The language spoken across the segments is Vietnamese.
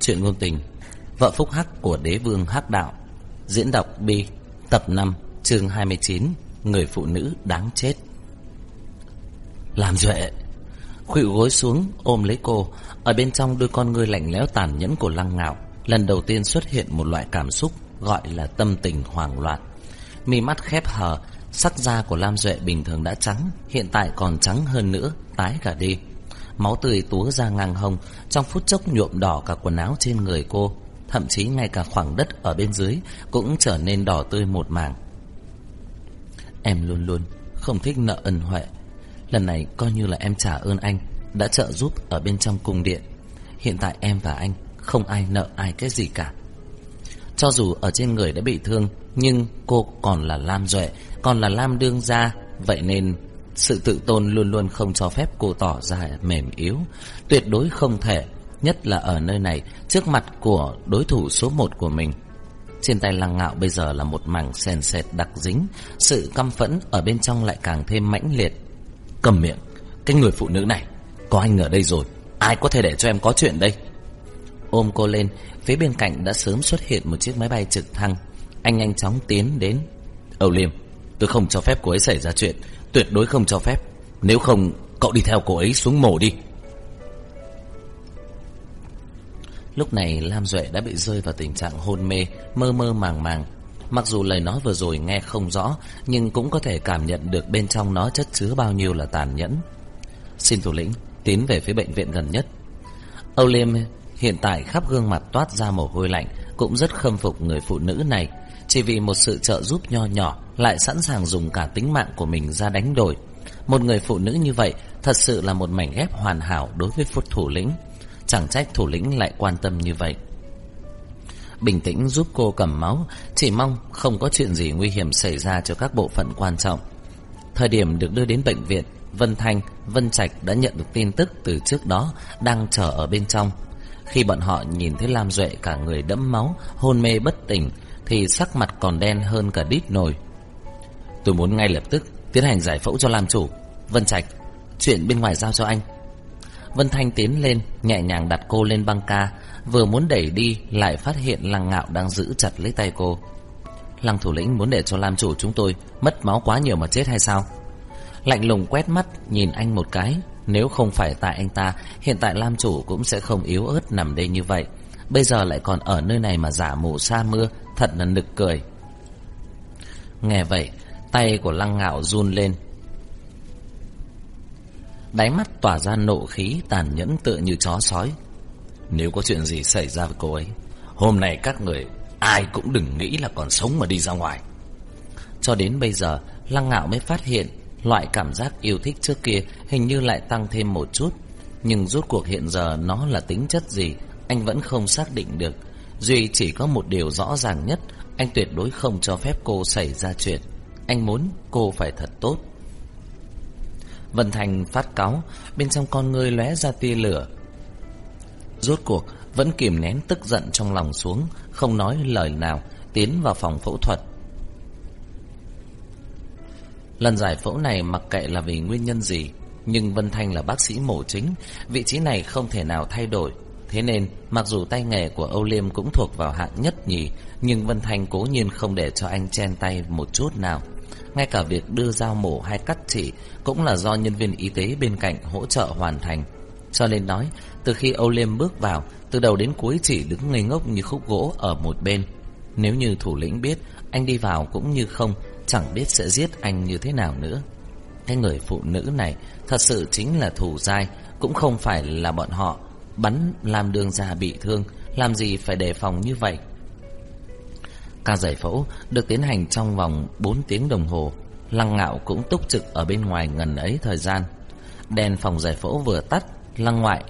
Chuyện ngôn tình. Vợ phúc hắc của đế vương hắc đạo. Diễn đọc Bi Tập 5 chương 29 Người phụ nữ đáng chết. Làm duệ. Khuỵu gối xuống, ôm lấy cô. Ở bên trong đôi con ngươi lạnh lẽo tàn nhẫn của lăng ngạo, Lần đầu tiên xuất hiện một loại cảm xúc Gọi là tâm tình hoảng loạn. Mi mắt khép hờ, Sắc da của Lam Duệ bình thường đã trắng, Hiện tại còn trắng hơn nữa, Tái cả đi. Máu tươi túa ra ngang hông, Trong phút chốc nhuộm đỏ cả quần áo trên người cô. Thậm chí ngay cả khoảng đất ở bên dưới Cũng trở nên đỏ tươi một mảng. Em luôn luôn không thích nợ ân huệ. Lần này coi như là em trả ơn anh, Đã trợ giúp ở bên trong cung điện. Hiện tại em và anh Không ai nợ ai cái gì cả. Cho dù ở trên người đã bị thương, Nhưng cô còn là Lam Duệ, Còn là Lam Đương Gia, Vậy nên sự tự tôn luôn luôn không cho phép cô tỏ ra mềm yếu, Tuyệt đối không thể, Nhất là ở nơi này, Trước mặt của đối thủ số một của mình. Trên tay lăng ngạo bây giờ là một mảng sền sệt đặc dính, Sự căm phẫn ở bên trong lại càng thêm mãnh liệt. Cầm miệng, Cái người phụ nữ này, Có anh ở đây rồi, Ai có thể để cho em có chuyện đây? Ôm cô lên, Phía bên cạnh đã sớm xuất hiện một chiếc máy bay trực thăng. Anh nhanh chóng tiến đến. Âu Liêm, Tôi không cho phép cô ấy xảy ra chuyện. Tuyệt đối không cho phép. Nếu không, cậu đi theo cô ấy xuống mổ đi. Lúc này, Lam Duệ đã bị rơi vào tình trạng hôn mê, Mơ mơ màng màng. Mặc dù lời nói vừa rồi nghe không rõ, Nhưng cũng có thể cảm nhận được bên trong nó chất chứa bao nhiêu là tàn nhẫn. Xin thủ lĩnh, Tiến về phía bệnh viện gần nhất. Âu Liêm hiện tại khắp gương mặt toát ra mồ hôi lạnh, Cũng rất khâm phục người phụ nữ này. Chỉ vì một sự trợ giúp nho nhỏ Lại sẵn sàng dùng cả tính mạng của mình ra đánh đổi. Một người phụ nữ như vậy Thật sự là một mảnh ghép hoàn hảo đối với phút thủ lĩnh. Chẳng trách thủ lĩnh lại quan tâm như vậy. Bình tĩnh giúp cô cầm máu Chỉ mong không có chuyện gì nguy hiểm xảy ra cho các bộ phận quan trọng. Thời điểm được đưa đến bệnh viện Vân Thanh, Vân Trạch đã nhận được tin tức từ trước đó Đang chờ ở bên trong. Khi bọn họ nhìn thấy Lam Duệ cả người đẫm máu Hôn mê bất tỉnh thì sắc mặt còn đen hơn cả đít nồi. Tôi muốn ngay lập tức Tiến hành giải phẫu cho Lam chủ. Vân Trạch, Chuyện bên ngoài giao cho anh. Vân Thanh tiến lên, Nhẹ nhàng đặt cô lên băng ca, Vừa muốn đẩy đi Lại phát hiện Lăng Ngạo đang giữ chặt lấy tay cô. Lăng thủ lĩnh muốn để cho Lam chủ chúng tôi Mất máu quá nhiều mà chết hay sao? Lạnh lùng quét mắt, Nhìn anh một cái. Nếu không phải tại anh ta, Hiện tại Lam chủ cũng sẽ không yếu ớt nằm đây như vậy. Bây giờ lại còn ở nơi này mà giả mù sa mưa Thật là nực cười. Nghe vậy, Tay của Lăng Ngạo run lên. Đáy mắt tỏa ra nộ khí tàn nhẫn tựa như chó sói. Nếu có chuyện gì xảy ra với cô ấy, Hôm nay các người Ai cũng đừng nghĩ là còn sống mà đi ra ngoài. Cho đến bây giờ, Lăng ngạo mới phát hiện Loại cảm giác yêu thích trước kia Hình như lại tăng thêm một chút. Nhưng rốt cuộc hiện giờ nó là tính chất gì, Anh vẫn không xác định được. Duy chỉ có một điều rõ ràng nhất Anh tuyệt đối không cho phép cô xảy ra chuyện Anh muốn cô phải thật tốt Vân Thành phát cáo bên trong con ngươi lóe ra tia lửa. Rốt cuộc vẫn kìm nén tức giận trong lòng xuống, không nói lời nào, tiến vào phòng phẫu thuật. Lần giải phẫu này mặc kệ là vì nguyên nhân gì, nhưng Vân Thanh là bác sĩ mổ chính, vị trí này không thể nào thay đổi. Thế nên, mặc dù tay nghề của Âu Liêm cũng thuộc vào hạng nhất nhì, nhưng Vân Thanh cố nhiên không để cho anh chen tay một chút nào. Ngay cả việc đưa dao mổ hay cắt chỉ cũng là do nhân viên y tế bên cạnh hỗ trợ hoàn thành. Cho nên nói, từ khi Âu Liêm bước vào, từ đầu đến cuối chỉ đứng ngây ngốc như khúc gỗ ở một bên. Nếu như thủ lĩnh biết, anh đi vào cũng như không, chẳng biết sẽ giết anh như thế nào nữa. Cái người phụ nữ này thật sự chính là thủ dai, cũng không phải là bọn họ bắn làm đường già bị thương, làm gì phải đề phòng như vậy. Ca giải phẫu được tiến hành trong vòng 4 tiếng đồng hồ. Lăng ngạo cũng túc trực ở bên ngoài ngần ấy thời gian. Đèn phòng giải phẫu vừa tắt, lăng ngoại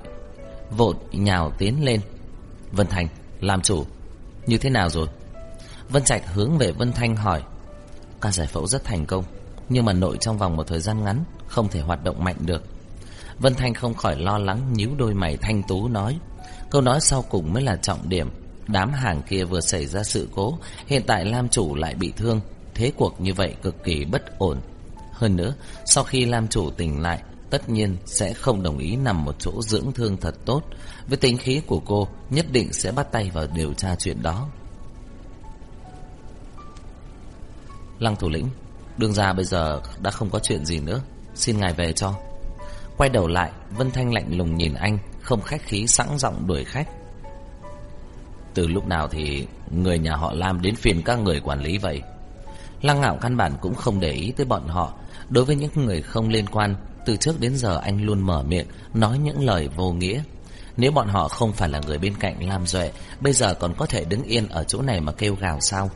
vội nhào tiến lên. Vân Thành, làm chủ, như thế nào rồi? Vân Trạch hướng về Vân Thanh hỏi. Ca giải phẫu rất thành công, nhưng mà nội trong vòng một thời gian ngắn không thể hoạt động mạnh được. Vân Thanh không khỏi lo lắng nhíu đôi mày thanh tú nói. Câu nói sau cùng mới là trọng điểm. Đám hàng kia vừa xảy ra sự cố, hiện tại Lam chủ lại bị thương, thế cuộc như vậy cực kỳ bất ổn. Hơn nữa, sau khi Lam chủ tỉnh lại, tất nhiên sẽ không đồng ý nằm một chỗ dưỡng thương thật tốt. Với tính khí của cô, nhất định sẽ bắt tay vào điều tra chuyện đó. Lăng thủ lĩnh, đương ra bây giờ đã không có chuyện gì nữa, xin ngài về cho. Quay đầu lại, Vân Thanh lạnh lùng nhìn anh, không khách khí sẵn giọng đuổi khách. Từ lúc nào thì người nhà họ Lam đến phiền các người quản lý vậy? Lăng ngạo căn bản cũng không để ý tới bọn họ. Đối với những người không liên quan, từ trước đến giờ anh luôn mở miệng, nói những lời vô nghĩa. Nếu bọn họ không phải là người bên cạnh Lam Duệ, bây giờ còn có thể đứng yên ở chỗ này mà kêu gào sao?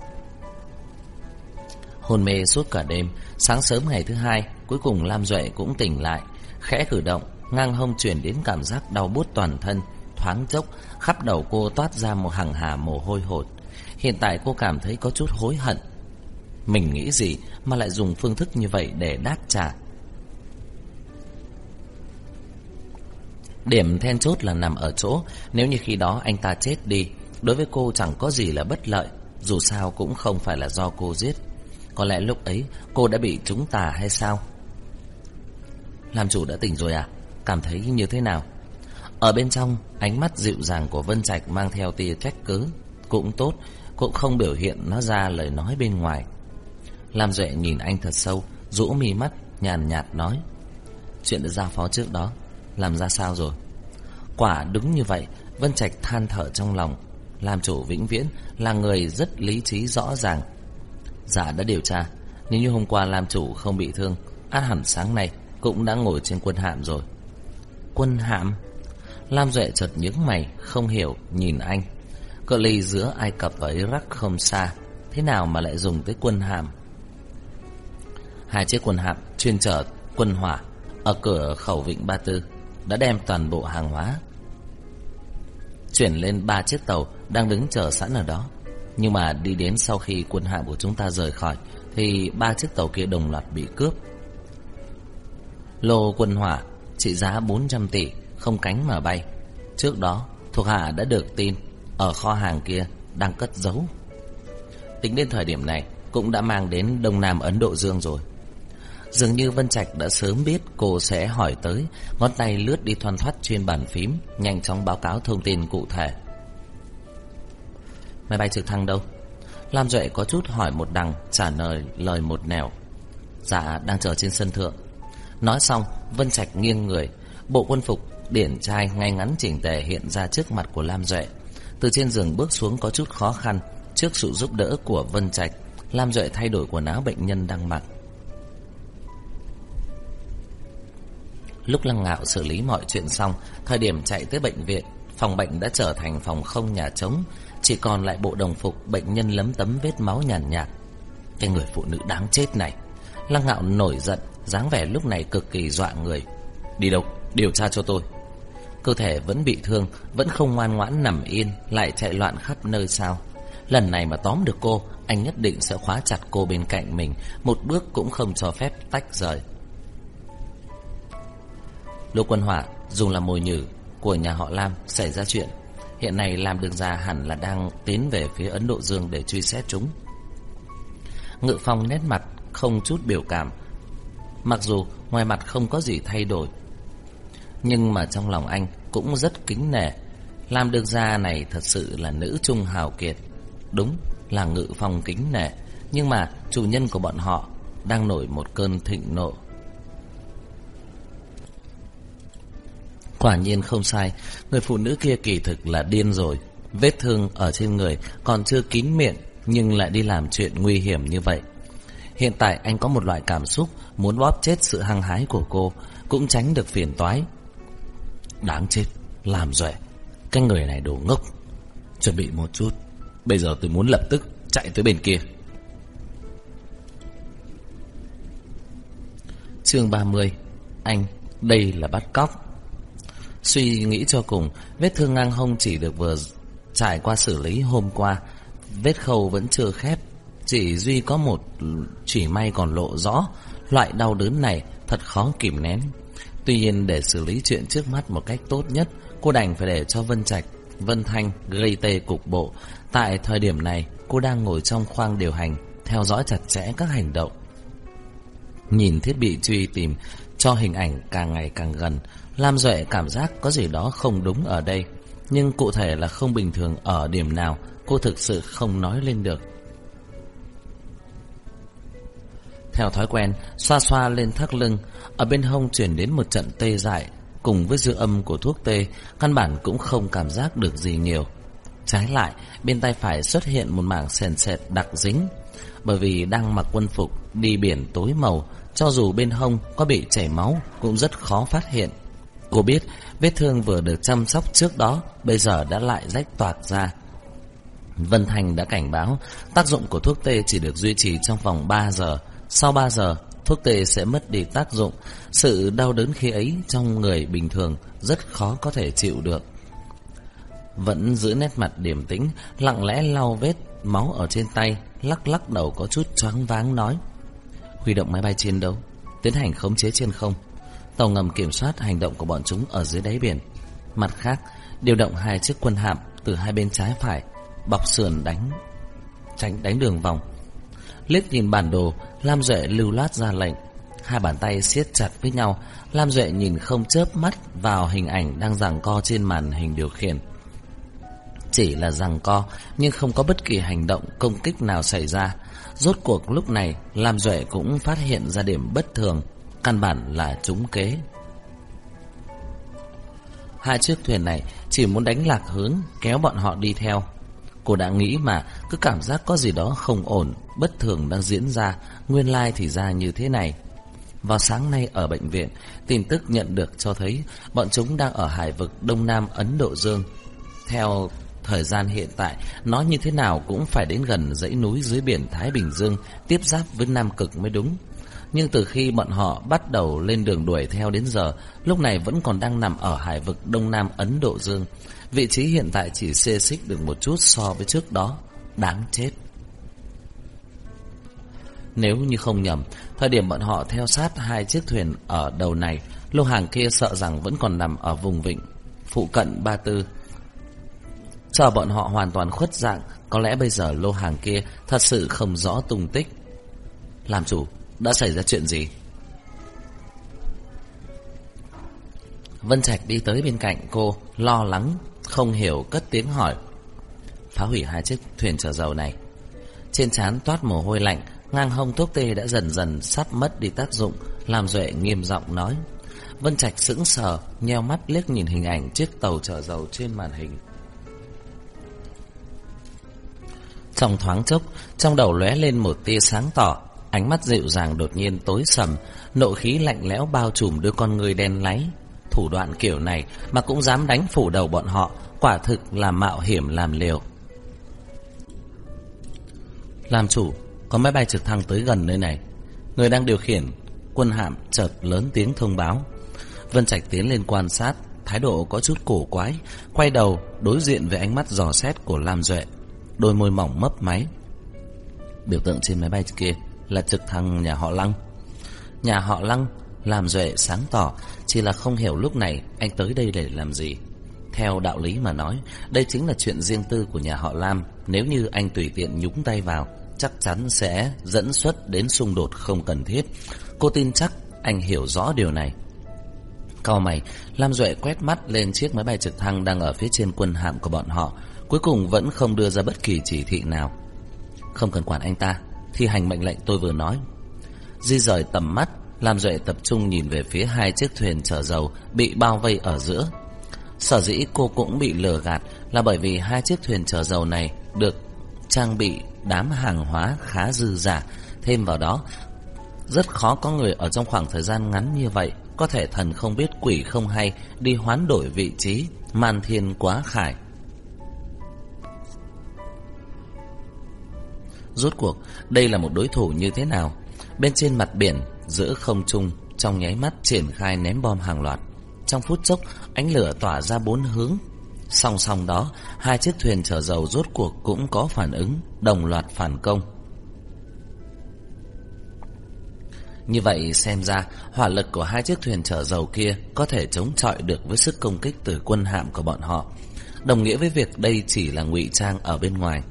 Hôn mê suốt cả đêm, sáng sớm ngày thứ hai, cuối cùng Lam Duệ cũng tỉnh lại. Khẽ cử động, ngang hông chuyển đến cảm giác đau bút toàn thân, thoáng chốc, khắp đầu cô toát ra một hàng hà mồ hôi hột. Hiện tại cô cảm thấy có chút hối hận. Mình nghĩ gì mà lại dùng phương thức như vậy để đáp trả? Điểm then chốt là nằm ở chỗ, nếu như khi đó anh ta chết đi, đối với cô chẳng có gì là bất lợi, dù sao cũng không phải là do cô giết. Có lẽ lúc ấy cô đã bị chúng tà hay sao? Làm chủ đã tỉnh rồi à? Cảm thấy như thế nào? Ở bên trong, ánh mắt dịu dàng của Vân Trạch mang theo tia trách cứ. Cũng tốt, cũng không biểu hiện nó ra lời nói bên ngoài. Lam Duệ nhìn anh thật sâu, rũ mi mắt, nhàn nhạt nói. Chuyện đã giao phó trước đó, làm ra sao rồi? Quả đúng như vậy, Vân Trạch than thở trong lòng. Làm chủ vĩnh viễn là người rất lý trí rõ ràng. Dạ đã điều tra, nếu như hôm qua làm chủ không bị thương, át hẳn sáng nay cũng đã ngồi trên quân hạm rồi. Quân hạm? Lam Duệ chợt nhướng mày, không hiểu, nhìn anh. Cự ly giữa Ai Cập và Iraq không xa, thế nào mà lại dùng tới quân hạm? Hai chiếc quân hạm chuyên chở quân hỏa ở cửa khẩu Vịnh Ba Tư đã đem toàn bộ hàng hóa chuyển lên ba chiếc tàu đang đứng chờ sẵn ở đó. Nhưng mà đi đến sau khi quân hạm của chúng ta rời khỏi thì ba chiếc tàu kia đồng loạt bị cướp. Lô quân hỏa trị giá 400 tỷ, không cánh mà bay. Trước đó, thuộc hạ đã được tin ở kho hàng kia đang cất giấu. Tính đến thời điểm này cũng đã mang đến Đông Nam Ấn Độ Dương rồi. Dường như Vân Trạch đã sớm biết cô sẽ hỏi tới, ngón tay lướt đi thoăn thoắt trên bàn phím, nhanh chóng báo cáo thông tin cụ thể. Máy bay trực thăng đâu? Lam Duệ có chút hỏi một đằng, trả lời lời một nẻo. Dạ, đang chờ trên sân thượng. Nói xong, Vân Trạch nghiêng người, bộ quân phục điển trai ngay ngắn chỉnh tề hiện ra trước mặt của Lam Duệ. Từ trên giường bước xuống có chút khó khăn, trước sự giúp đỡ của Vân Trạch, Lam Duệ thay đổi quần áo bệnh nhân đang mặc. Lúc Lăng Ngạo xử lý mọi chuyện xong, thời điểm chạy tới bệnh viện, phòng bệnh đã trở thành phòng không nhà trống, chỉ còn lại bộ đồng phục bệnh nhân lấm tấm vết máu nhàn nhạt, nhạt. Cái người phụ nữ đáng chết này. Lăng Ngạo nổi giận, dáng vẻ lúc này cực kỳ dọa người. Đi đâu? Điều tra cho tôi. Cơ thể vẫn bị thương, vẫn không ngoan ngoãn nằm yên, lại chạy loạn khắp nơi sao? Lần này mà tóm được cô, anh nhất định sẽ khóa chặt cô bên cạnh mình, một bước cũng không cho phép tách rời. Lô Quân Hỏa dùng là mồi nhử của nhà họ Lam xảy ra chuyện. Hiện nay Lam Đường Gia hẳn là đang tiến về phía Ấn Độ Dương để truy xét chúng. Ngự Phong nét mặt không chút biểu cảm. Mặc dù ngoài mặt không có gì thay đổi, nhưng mà trong lòng anh cũng rất kính nể. làm được Gia này thật sự là nữ trung hào kiệt. Đúng là Ngự Phong kính nể, nhưng mà chủ nhân của bọn họ đang nổi một cơn thịnh nộ. Quả nhiên không sai, người phụ nữ kia kỳ thực là điên rồi. Vết thương ở trên người còn chưa kín miệng nhưng lại đi làm chuyện nguy hiểm như vậy. Hiện tại anh có một loại cảm xúc muốn bóp chết sự hăng hái của cô, cũng tránh được phiền toái. Đáng chết, làm rồi. Cái người này đồ ngốc. Chuẩn bị một chút, bây giờ tôi muốn lập tức chạy tới bên kia. Chương 30 Anh, đây là bắt cóc Suy nghĩ cho cùng, vết thương ngang hông chỉ được vừa trải qua xử lý hôm qua, vết khâu vẫn chưa khép, chỉ duy có một chỉ may còn lộ rõ, loại đau đớn này thật khó kìm nén. Tuy nhiên để xử lý chuyện trước mắt một cách tốt nhất, cô đành phải để cho Vân Trạch, Vân Thanh gây tê cục bộ. Tại thời điểm này, cô đang ngồi trong khoang điều hành, theo dõi chặt chẽ các hành động. Nhìn thiết bị truy tìm cho hình ảnh càng ngày càng gần. Lam Duệ cảm giác có gì đó không đúng ở đây, nhưng cụ thể là không bình thường ở điểm nào, cô thực sự không nói lên được. Theo thói quen, xoa xoa lên thắt lưng, ở bên hông chuyển đến một trận tê dại, cùng với dư âm của thuốc tê, căn bản cũng không cảm giác được gì nhiều. Trái lại, bên tay phải xuất hiện một mảng sền sệt đặc dính, bởi vì đang mặc quân phục đi biển tối màu, cho dù bên hông có bị chảy máu cũng rất khó phát hiện. Cô biết vết thương vừa được chăm sóc trước đó bây giờ đã lại rách toạc ra. Vân Thành đã cảnh báo tác dụng của thuốc tê chỉ được duy trì trong vòng 3 giờ. Sau 3 giờ, thuốc tê sẽ mất đi tác dụng. Sự đau đớn khi ấy trong người bình thường rất khó có thể chịu được. Vẫn giữ nét mặt điềm tĩnh, lặng lẽ lau vết máu ở trên tay, lắc lắc đầu có chút choáng váng nói. Huy động máy bay chiến đấu, tiến hành khống chế trên không. Tàu ngầm kiểm soát hành động của bọn chúng ở dưới đáy biển. Mặt khác, điều động hai chiếc quân hạm từ hai bên trái phải, bọc sườn đánh, tránh đánh đường vòng. Liếc nhìn bản đồ, Lam Duệ lưu loát ra lệnh. Hai bàn tay siết chặt với nhau, Lam Duệ nhìn không chớp mắt vào hình ảnh đang giằng co trên màn hình điều khiển. Chỉ là giằng co, nhưng không có bất kỳ hành động công kích nào xảy ra. Rốt cuộc lúc này, Lam Duệ cũng phát hiện ra điểm bất thường, căn bản là trúng kế. Hai chiếc thuyền này chỉ muốn đánh lạc hướng, kéo bọn họ đi theo. Cô đã nghĩ mà cứ cảm giác có gì đó không ổn, bất thường đang diễn ra, nguyên lai thì ra như thế này. Vào sáng nay ở bệnh viện, tin tức nhận được cho thấy bọn chúng đang ở hải vực Đông Nam Ấn Độ Dương. Theo thời gian hiện tại, nó như thế nào cũng phải đến gần dãy núi dưới biển Thái Bình Dương, tiếp giáp với Nam Cực mới đúng. Nhưng từ khi bọn họ bắt đầu lên đường đuổi theo đến giờ, lúc này vẫn còn đang nằm ở hải vực Đông Nam Ấn Độ Dương. Vị trí hiện tại chỉ xê xích được một chút so với trước đó. Đáng chết. Nếu như không nhầm, thời điểm bọn họ theo sát hai chiếc thuyền ở đầu này, lô hàng kia sợ rằng vẫn còn nằm ở vùng vịnh, phụ cận Ba Tư. Chờ bọn họ hoàn toàn khuất dạng, có lẽ bây giờ lô hàng kia thật sự không rõ tung tích. Làm chủ, đã xảy ra chuyện gì? Vân Trạch đi tới bên cạnh cô, lo lắng, không hiểu cất tiếng hỏi. Phá hủy hai chiếc thuyền chở dầu này. Trên trán toát mồ hôi lạnh, ngang hông thuốc tê đã dần dần sắp mất đi tác dụng, làm Duệ nghiêm giọng nói. Vân Trạch sững sờ, nheo mắt liếc nhìn hình ảnh chiếc tàu chở dầu trên màn hình. Trong thoáng chốc, trong đầu lóe lên một tia sáng tỏ, ánh mắt dịu dàng đột nhiên tối sầm, nộ khí lạnh lẽo bao trùm đôi con người đen láy. Thủ đoạn kiểu này mà cũng dám đánh phủ đầu bọn họ, quả thực là mạo hiểm làm liều. Làm chủ, có máy bay trực thăng tới gần nơi này. Người đang điều khiển, quân hạm chợt lớn tiếng thông báo. Vân Trạch tiến lên quan sát, thái độ có chút cổ quái, quay đầu đối diện với ánh mắt dò xét của Lam Duệ, đôi môi mỏng mấp máy. Biểu tượng trên máy bay kia là trực thăng nhà họ Lăng. Nhà họ Lăng làm Duệ sáng tỏ, chỉ là không hiểu lúc này anh tới đây để làm gì. Theo đạo lý mà nói, đây chính là chuyện riêng tư của nhà họ Lam, nếu như anh tùy tiện nhúng tay vào, chắc chắn sẽ dẫn xuất đến xung đột không cần thiết. Cô tin chắc anh hiểu rõ điều này. Cao mày, Lam Duệ quét mắt lên chiếc máy bay trực thăng đang ở phía trên quân hạm của bọn họ, cuối cùng vẫn không đưa ra bất kỳ chỉ thị nào. Không cần quản anh ta, thi hành mệnh lệnh tôi vừa nói. Di rời tầm mắt, Lam Duệ tập trung nhìn về phía hai chiếc thuyền chở dầu bị bao vây ở giữa. Sở dĩ cô cũng bị lừa gạt là bởi vì hai chiếc thuyền chở dầu này được trang bị đám hàng hóa khá dư giả. Thêm vào đó, rất khó có người ở trong khoảng thời gian ngắn như vậy có thể thần không biết quỷ không hay đi hoán đổi vị trí, man thiên quá khải. Rốt cuộc, đây là một đối thủ như thế nào? Bên trên mặt biển, giữa không trung, trong nháy mắt triển khai ném bom hàng loạt. Trong phút chốc, ánh lửa tỏa ra bốn hướng. Song song đó, hai chiếc thuyền chở dầu rốt cuộc cũng có phản ứng, đồng loạt phản công. Như vậy xem ra hỏa lực của hai chiếc thuyền chở dầu kia có thể chống chọi được với sức công kích từ quân hạm của bọn họ. Đồng nghĩa với việc đây chỉ là ngụy trang ở bên ngoài.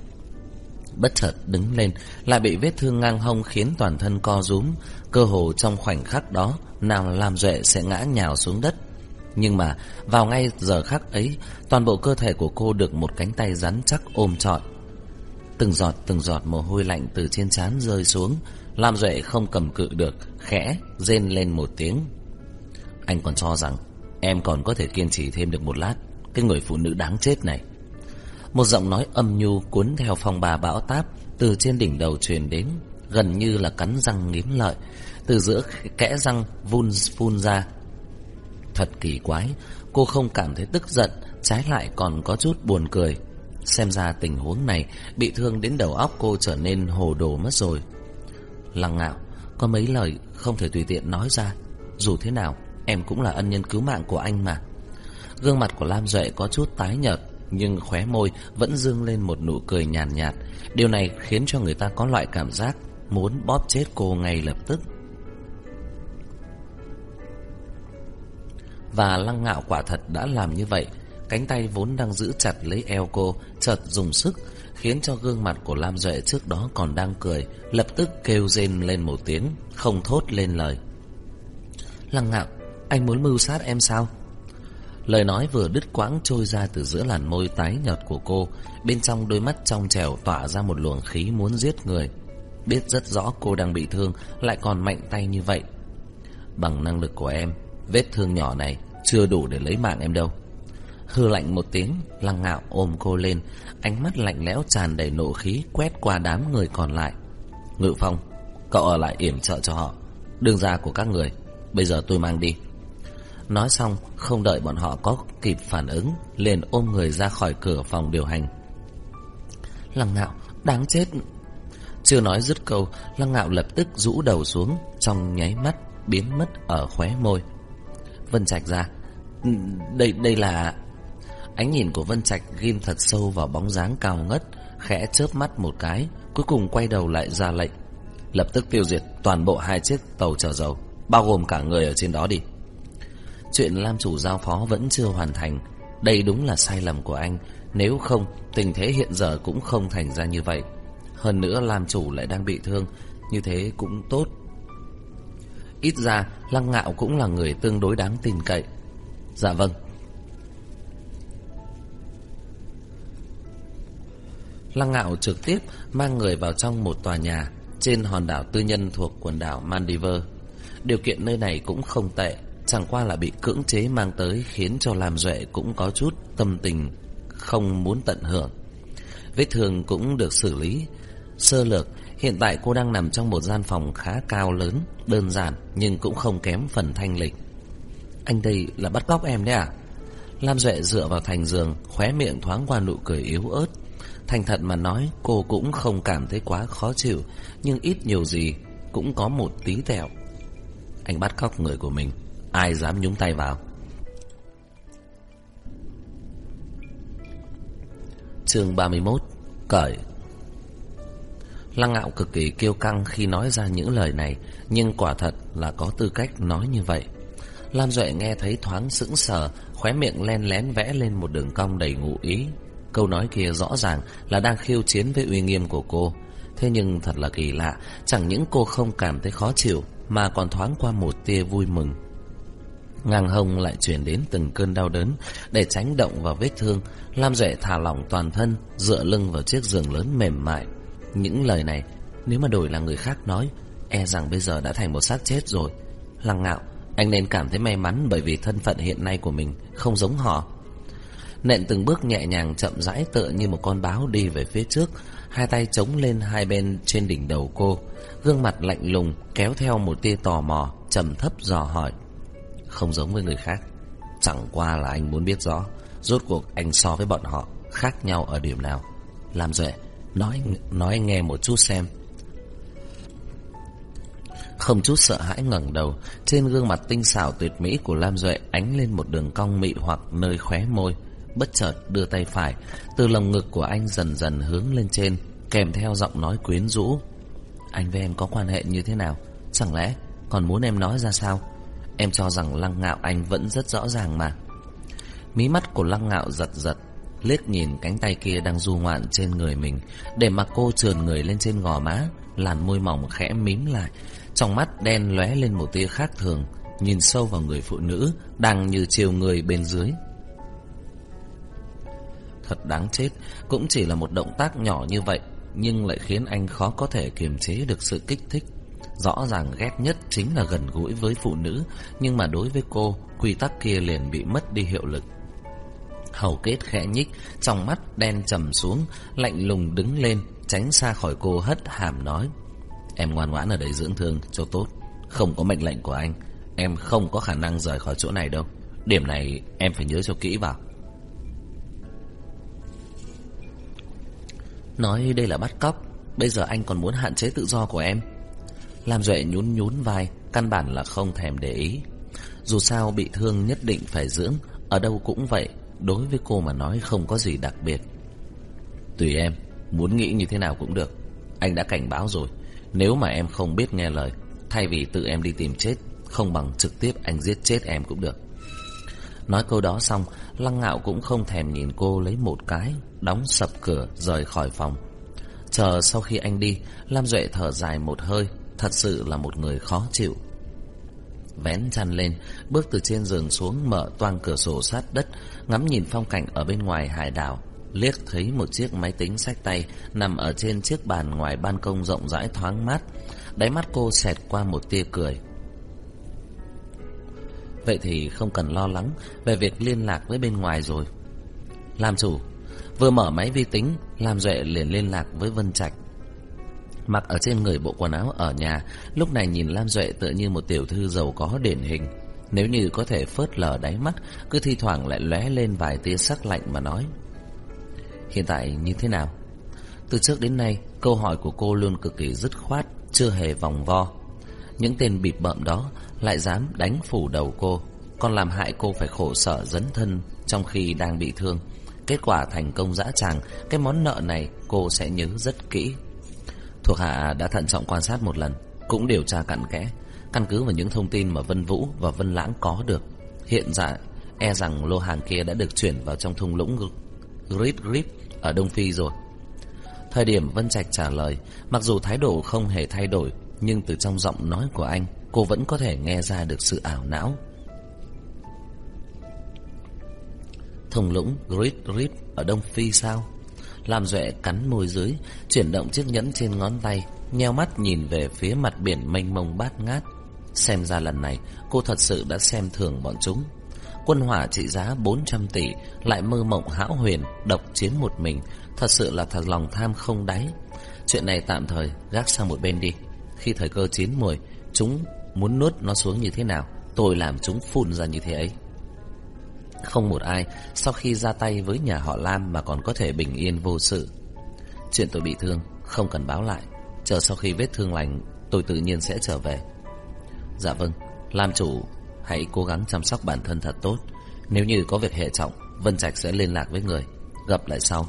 Bất chợt đứng lên Lại bị vết thương ngang hông khiến toàn thân co rúm Cơ hồ trong khoảnh khắc đó, Nàng làm duệ sẽ ngã nhào xuống đất. Nhưng mà, vào ngay giờ khắc ấy, Toàn bộ cơ thể của cô được một cánh tay rắn chắc ôm trọn. Từng giọt từng giọt mồ hôi lạnh từ trên trán rơi xuống, Lam Duệ không cầm cự được, Khẽ rên lên một tiếng. Anh còn cho rằng Em còn có thể kiên trì thêm được một lát, Cái người phụ nữ đáng chết này. Một giọng nói âm nhu cuốn theo phong bà bão táp Từ trên đỉnh đầu truyền đến. Gần như là cắn răng nghiến lợi Từ giữa kẽ răng vun phun ra. Thật kỳ quái Cô không cảm thấy tức giận Trái lại còn có chút buồn cười. Xem ra tình huống này Bị thương đến đầu óc cô trở nên hồ đồ mất rồi. Lăng ngạo Có mấy lời không thể tùy tiện nói ra. Dù thế nào Em cũng là ân nhân cứu mạng của anh mà. Gương mặt của Lam Duệ có chút tái nhợt Nhưng khóe môi vẫn dương lên một nụ cười nhàn nhạt, nhạt Điều này khiến cho người ta có loại cảm giác Muốn bóp chết cô ngay lập tức. Và lăng ngạo quả thật đã làm như vậy, Cánh tay vốn đang giữ chặt lấy eo cô Chợt dùng sức, Khiến cho gương mặt của Lam Duệ trước đó còn đang cười, Lập tức kêu rên lên một tiếng, Không thốt lên lời. Lăng ngạo, Anh muốn mưu sát em sao? Lời nói vừa đứt quãng trôi ra từ giữa làn môi tái nhợt của cô, Bên trong đôi mắt trong trẻo tỏa ra một luồng khí muốn giết người. Biết rất rõ cô đang bị thương, Lại còn mạnh tay như vậy. Bằng năng lực của em, Vết thương nhỏ này chưa đủ để lấy mạng em đâu. Hư lạnh một tiếng, Lăng ngạo ôm cô lên, Ánh mắt lạnh lẽo tràn đầy nộ khí Quét qua đám người còn lại. Ngự phong, Cậu ở lại yểm trợ cho họ. Đường ra của các người, Bây giờ tôi mang đi. Nói xong, không đợi bọn họ có kịp phản ứng, Liền ôm người ra khỏi cửa phòng điều hành. Lăng ngạo, Đáng chết chưa nói dứt câu, Lăng ngạo lập tức rũ đầu xuống, Trong nháy mắt biến mất ở khóe môi. Vân Trạch ra. Ừ, đây đây là Ánh nhìn của Vân Trạch ghim thật sâu vào bóng dáng cao ngất, Khẽ chớp mắt một cái, Cuối cùng quay đầu lại ra lệnh. Lập tức tiêu diệt toàn bộ hai chiếc tàu chở dầu, Bao gồm cả người ở trên đó đi. Chuyện Lam chủ giao phó vẫn chưa hoàn thành. Đây đúng là sai lầm của anh, Nếu không, Tình thế hiện giờ cũng không thành ra như vậy. Hơn nữa làm chủ lại đang bị thương Như thế cũng tốt Ít ra Lăng Ngạo cũng là người tương đối đáng tin cậy Dạ vâng Lăng Ngạo trực tiếp mang người vào trong một tòa nhà trên hòn đảo tư nhân thuộc quần đảo Maldives. Điều kiện nơi này cũng không tệ, chẳng qua là bị cưỡng chế mang tới khiến cho làm duệ cũng có chút tâm tình không muốn tận hưởng. Vết thương cũng được xử lý. Sơ lược, hiện tại cô đang nằm trong một gian phòng khá cao lớn, đơn giản nhưng cũng không kém phần thanh lịch. Anh đây là bắt cóc em đấy à? Lam Duệ dựa vào thành giường, khóe miệng thoáng qua nụ cười yếu ớt. Thành thật mà nói cô cũng không cảm thấy quá khó chịu Nhưng ít nhiều gì cũng có một tí tẹo Anh bắt cóc người của mình Ai dám nhúng tay vào chương 31 Cởi Lăng ngạo cực kỳ kiêu căng khi nói ra những lời này, Nhưng quả thật là có tư cách nói như vậy. Lam Duệ nghe thấy thoáng sững sờ, Khóe miệng len lén vẽ lên một đường cong đầy ngụ ý. Câu nói kia rõ ràng là đang khiêu chiến với uy nghiêm của cô. Thế nhưng thật là kỳ lạ, Chẳng những cô không cảm thấy khó chịu, Mà còn thoáng qua một tia vui mừng. Ngang hông lại chuyển đến từng cơn đau đớn. Để tránh động vào vết thương, Lam Duệ thả lỏng toàn thân, Dựa lưng vào chiếc giường lớn mềm mại. Những lời này, Nếu mà đổi là người khác nói E rằng bây giờ đã thành một xác chết rồi. Lăng ngạo, Anh nên cảm thấy may mắn Bởi vì thân phận hiện nay của mình Không giống họ. Nện từng bước nhẹ nhàng chậm rãi tựa như một con báo đi về phía trước, Hai tay chống lên hai bên trên đỉnh đầu cô, Gương mặt lạnh lùng kéo theo một tia tò mò, trầm thấp dò hỏi. Không giống với người khác, Chẳng qua là anh muốn biết rõ, Rốt cuộc anh so với bọn họ Khác nhau ở điểm nào. Làm duệ Nói nói nghe một chút xem Không chút sợ hãi ngẩng đầu Trên gương mặt tinh xảo tuyệt mỹ của Lam Duệ Ánh lên một đường cong mị hoặc nơi khóe môi bất chợt đưa tay phải từ lồng ngực của anh dần dần hướng lên trên, kèm theo giọng nói quyến rũ. Anh với em có quan hệ như thế nào? Chẳng lẽ còn muốn em nói ra sao? Em cho rằng lăng ngạo anh vẫn rất rõ ràng mà. Mí mắt của lăng ngạo giật giật, liếc nhìn cánh tay kia đang du ngoạn trên người mình, để mặc cô trườn người lên trên gò má, làn môi mỏng khẽ mím lại, trong mắt đen lóe lên một tia khác thường, nhìn sâu vào người phụ nữ đang như chiều người bên dưới. Thật đáng chết, cũng chỉ là một động tác nhỏ như vậy, nhưng lại khiến anh khó có thể kiềm chế được sự kích thích. Rõ ràng ghét nhất chính là gần gũi với phụ nữ, nhưng mà đối với cô, quy tắc kia liền bị mất đi hiệu lực. Hầu kết khẽ nhích, trong mắt đen trầm xuống, lạnh lùng đứng lên, tránh xa khỏi cô hất hàm nói. Em ngoan ngoãn ở đây dưỡng thương cho tốt, không có mệnh lệnh của anh, em không có khả năng rời khỏi chỗ này đâu. Điểm này em phải nhớ cho kỹ vào. Nói đây là bắt cóc, bây giờ anh còn muốn hạn chế tự do của em. làm Duệ nhún nhún vai, căn bản là không thèm để ý. Dù sao bị thương nhất định phải dưỡng, ở đâu cũng vậy, đối với cô mà nói không có gì đặc biệt. Tùy em, muốn nghĩ như thế nào cũng được. Anh đã cảnh báo rồi, nếu mà em không biết nghe lời, thay vì tự em đi tìm chết, không bằng trực tiếp anh giết chết em cũng được. Nói câu đó xong, Lăng Ngạo cũng không thèm nhìn cô lấy một cái, đóng sập cửa rời khỏi phòng. Chờ sau khi anh đi, Lam Duệ thở dài một hơi, thật sự là một người khó chịu. Vén chăn lên, bước từ trên giường xuống mở toang cửa sổ sát đất, ngắm nhìn phong cảnh ở bên ngoài hải đảo. Liếc thấy một chiếc máy tính sách tay nằm ở trên chiếc bàn ngoài ban công rộng rãi thoáng mát. Đáy mắt cô xẹt qua một tia cười. Vậy thì không cần lo lắng về việc liên lạc với bên ngoài rồi. Làm chủ, vừa mở máy vi tính, làm Duệ liền liên lạc với Vân Trạch. Mặc ở trên người bộ quần áo ở nhà, lúc này nhìn Lam Duệ tựa như một tiểu thư giàu có điển hình. Nếu như có thể phớt lờ đáy mắt, cứ thi thoảng lại lóe lên vài tia sắc lạnh mà nói. Hiện tại như thế nào? Từ trước đến nay, câu hỏi của cô luôn cực kỳ dứt khoát, chưa hề vòng vo. Những tên bịp bợm đó lại dám đánh phủ đầu cô, còn làm hại cô phải khổ sở dấn thân trong khi đang bị thương. Kết quả thành công dã tràng, cái món nợ này cô sẽ nhớ rất kỹ. Thuộc hạ đã thận trọng quan sát một lần, cũng điều tra cặn kẽ, căn cứ vào những thông tin mà Vân Vũ và Vân Lãng có được. Hiện tại, e rằng lô hàng kia đã được chuyển vào trong thung lũng Grip Grip ở Đông Phi rồi. Thời điểm Vân Trạch trả lời, mặc dù thái độ không hề thay đổi, nhưng từ trong giọng nói của anh, cô vẫn có thể nghe ra được sự ảo não. Thùng lũng Grip Grip ở Đông Phi sao? Làm Duệ cắn môi dưới, chuyển động chiếc nhẫn trên ngón tay, nheo mắt nhìn về phía mặt biển mênh mông bát ngát. Xem ra lần này, cô thật sự đã xem thường bọn chúng. Quân hỏa trị giá 400 tỷ, lại mơ mộng hão huyền, độc chiến một mình, thật sự là thật lòng tham không đáy. Chuyện này tạm thời gác sang một bên đi. Khi thời cơ chín mùi, chúng muốn nuốt nó xuống như thế nào, tôi làm chúng phun ra như thế ấy. Không một ai sau khi ra tay với nhà họ Lam mà còn có thể bình yên vô sự. Chuyện tôi bị thương không cần báo lại, chờ sau khi vết thương lành tôi tự nhiên sẽ trở về. Dạ vâng, Lam chủ hãy cố gắng chăm sóc bản thân thật tốt. Nếu như có việc hệ trọng, Vân Trạch sẽ liên lạc với người, gặp lại sau.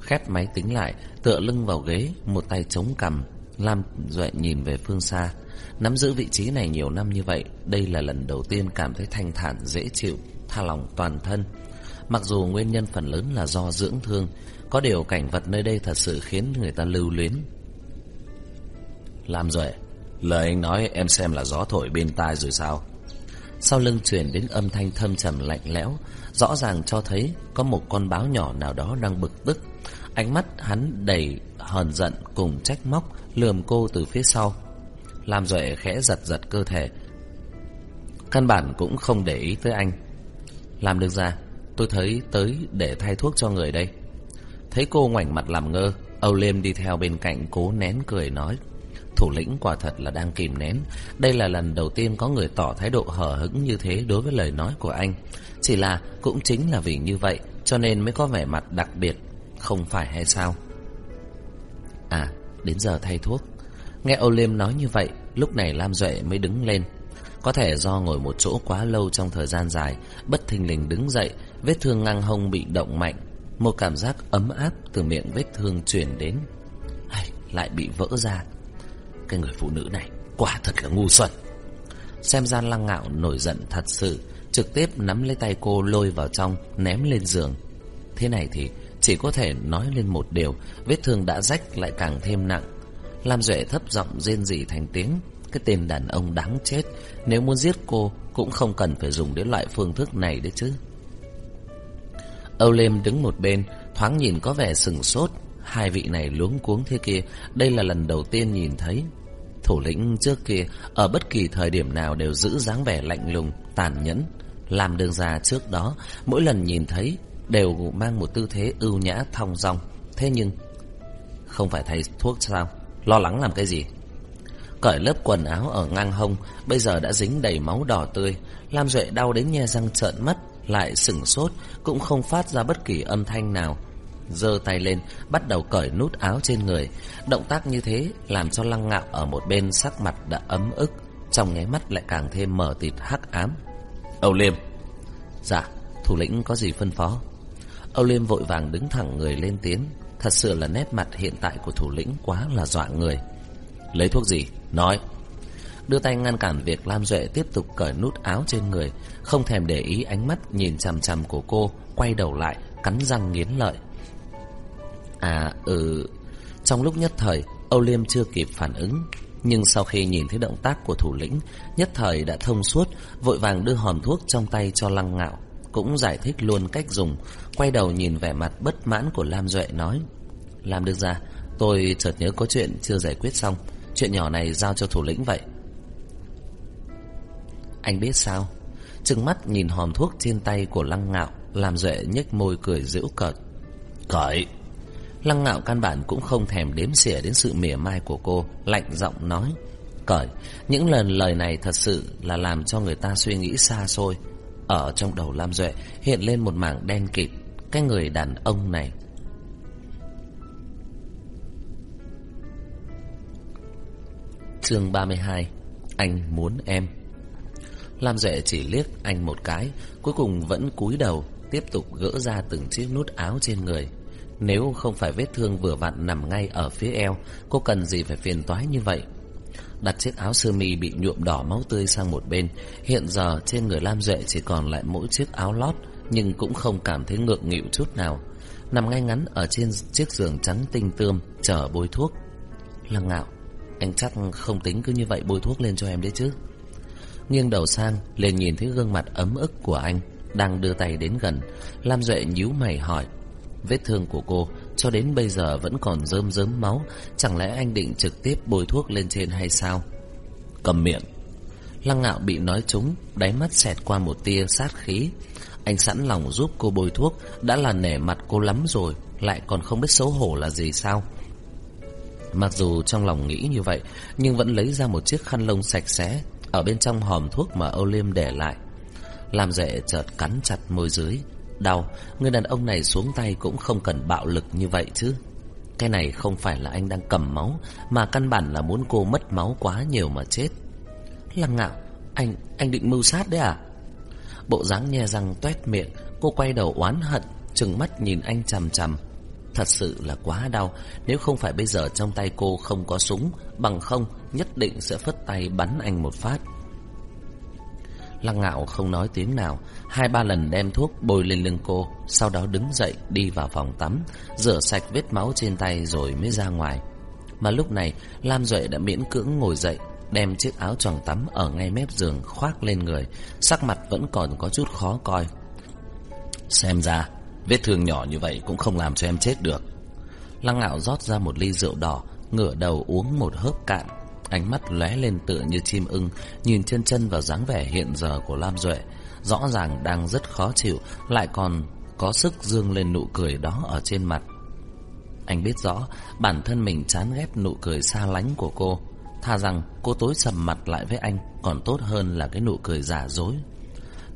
Khép máy tính lại, tựa lưng vào ghế, một tay chống cằm, Lam Duệ nhìn về phương xa. Nắm giữ vị trí này nhiều năm như vậy, đây là lần đầu tiên cảm thấy thanh thản, dễ chịu, tha lòng toàn thân. Mặc dù nguyên nhân phần lớn là do dưỡng thương, có điều cảnh vật nơi đây thật sự khiến người ta lưu luyến. Làm rồi. lời anh nói em xem là gió thổi bên tai rồi sao? Sau lưng truyền đến âm thanh thâm trầm lạnh lẽo, rõ ràng cho thấy có một con báo nhỏ nào đó đang bực tức. Ánh mắt hắn đầy hờn giận cùng trách móc lườm cô từ phía sau. Lam Duệ khẽ giật giật cơ thể. Căn bản cũng không để ý tới anh. Làm được ra, tôi thấy tới để thay thuốc cho người đây. Thấy cô ngoảnh mặt làm ngơ, Âu Liêm đi theo bên cạnh cố nén cười nói. Thủ lĩnh quả thật là đang kìm nén. Đây là lần đầu tiên có người tỏ thái độ hờ hững như thế đối với lời nói của anh. Chỉ là cũng chính là vì như vậy cho nên mới có vẻ mặt đặc biệt, không phải hay sao? À, đến giờ thay thuốc. Nghe Âu Liêm nói như vậy, lúc này Lam Duệ mới đứng lên. Có thể do ngồi một chỗ quá lâu trong thời gian dài, bất thình lình đứng dậy, vết thương ngang hông bị động mạnh. Một cảm giác ấm áp từ miệng vết thương truyền đến. Ai, lại bị vỡ ra. Cái người phụ nữ này quả thật là ngu xuẩn. Xem ra lăng ngạo nổi giận thật sự, trực tiếp nắm lấy tay cô lôi vào trong, ném lên giường. Thế này thì chỉ có thể nói lên một điều, vết thương đã rách lại càng thêm nặng. Lam Duệ thấp giọng rên rỉ thành tiếng, cái tên đàn ông đáng chết, nếu muốn giết cô cũng không cần phải dùng đến loại phương thức này đấy chứ. Âu Lêm đứng một bên, thoáng nhìn có vẻ sừng sốt, hai vị này luống cuống thế kia, đây là lần đầu tiên nhìn thấy. Thủ lĩnh trước kia, ở bất kỳ thời điểm nào đều giữ dáng vẻ lạnh lùng, tàn nhẫn. Làm đường già trước đó, mỗi lần nhìn thấy, đều mang một tư thế ưu nhã thong dong. Thế nhưng, không phải thầy thuốc sao? Lo lắng làm cái gì? Cởi lớp quần áo ở ngang hông, bây giờ đã dính đầy máu đỏ tươi. Lam Duệ đau đến nhe răng trợn mắt, lại sửng sốt, cũng không phát ra bất kỳ âm thanh nào giơ tay lên, bắt đầu cởi nút áo trên người. Động tác như thế làm cho lăng ngạo ở một bên sắc mặt đã ấm ức, trong nháy mắt lại càng thêm mở tịt hắc ám. Âu Liêm. Dạ, thủ lĩnh có gì phân phó? Âu Liêm vội vàng đứng thẳng người lên tiếng. Thật sự là nét mặt hiện tại của thủ lĩnh quá là dọa người. Lấy thuốc gì? Nói. Đưa tay ngăn cản việc Lam Duệ tiếp tục cởi nút áo trên người, không thèm để ý ánh mắt nhìn chằm chằm của cô, quay đầu lại, cắn răng nghiến lợi. À ừ Trong lúc nhất thời Âu Liêm chưa kịp phản ứng Nhưng sau khi nhìn thấy động tác của thủ lĩnh Nhất thời đã thông suốt Vội vàng đưa hòm thuốc trong tay cho lăng ngạo cũng giải thích luôn cách dùng Quay đầu nhìn vẻ mặt bất mãn của Lam Duệ nói Làm được ra Tôi chợt nhớ có chuyện chưa giải quyết xong Chuyện nhỏ này giao cho thủ lĩnh vậy Anh biết sao Trừng mắt nhìn hòm thuốc trên tay của lăng ngạo lam Duệ nhếch môi cười giễu cợt Cởi Lăng ngạo căn bản cũng không thèm đếm xỉa đến sự mỉa mai của cô, lạnh giọng nói. Cởi, những lần lời này thật sự là làm cho người ta suy nghĩ xa xôi. Ở trong đầu Lam Duệ hiện lên một mảng đen kịt, cái người đàn ông này. Chương 32 Anh muốn em Lam Duệ chỉ liếc anh một cái, cuối cùng vẫn cúi đầu, tiếp tục gỡ ra từng chiếc nút áo trên người. Nếu không phải vết thương vừa vặn nằm ngay ở phía eo, cô cần gì phải phiền toái như vậy? Đặt chiếc áo sơ mi bị nhuộm đỏ máu tươi sang một bên, hiện giờ trên người Lam Duệ chỉ còn lại mỗi chiếc áo lót, nhưng cũng không cảm thấy ngượng nghịu chút nào. Nằm ngay ngắn ở trên chiếc giường trắng tinh tươm, chờ bôi thuốc. Lăng ngạo, anh chắc không tính cứ như vậy bôi thuốc lên cho em đấy chứ. Nghiêng đầu sang, liền nhìn thấy gương mặt ấm ức của anh, đang đưa tay đến gần. Lam Duệ nhíu mày hỏi. Vết thương của cô cho đến bây giờ vẫn còn rơm rớm máu, Chẳng lẽ anh định trực tiếp bôi thuốc lên trên hay sao? Cầm miệng. Lăng ngạo bị nói trúng, Đáy mắt xẹt qua một tia sát khí. Anh sẵn lòng giúp cô bôi thuốc, Đã là nể mặt cô lắm rồi, Lại còn không biết xấu hổ là gì sao? Mặc dù trong lòng nghĩ như vậy, Nhưng vẫn lấy ra một chiếc khăn lông sạch sẽ, Ở bên trong hòm thuốc mà Âu Liêm để lại. Làm rẻ chợt cắn chặt môi dưới Đau, người đàn ông này xuống tay cũng không cần bạo lực như vậy chứ. Cái này không phải là anh đang cầm máu, mà căn bản là muốn cô mất máu quá nhiều mà chết. Lăng ngạo, anh, anh định mưu sát đấy à? Bộ dáng nhe răng tuét miệng, cô quay đầu oán hận, trừng mắt nhìn anh chằm chằm. Thật sự là quá đau, nếu không phải bây giờ trong tay cô không có súng, bằng không nhất định sẽ phất tay bắn anh một phát. Lăng ngạo không nói tiếng nào Hai ba lần đem thuốc bôi lên lưng cô, Sau đó đứng dậy đi vào phòng tắm, Rửa sạch vết máu trên tay rồi mới ra ngoài. Mà lúc này, Lam Duệ đã miễn cưỡng ngồi dậy, Đem chiếc áo choàng tắm ở ngay mép giường khoác lên người, Sắc mặt vẫn còn có chút khó coi. Xem ra, Vết thương nhỏ như vậy cũng không làm cho em chết được. Lăng ngạo rót ra một ly rượu đỏ, Ngửa đầu uống một hớp cạn. Ánh mắt lóe lên tựa như chim ưng, Nhìn chân chân vào dáng vẻ hiện giờ của Lam Duệ. Rõ ràng đang rất khó chịu Lại còn có sức dương lên nụ cười đó ở trên mặt. Anh biết rõ Bản thân mình chán ghét nụ cười xa lánh của cô. Tha rằng cô tối sầm mặt lại với anh Còn tốt hơn là cái nụ cười giả dối.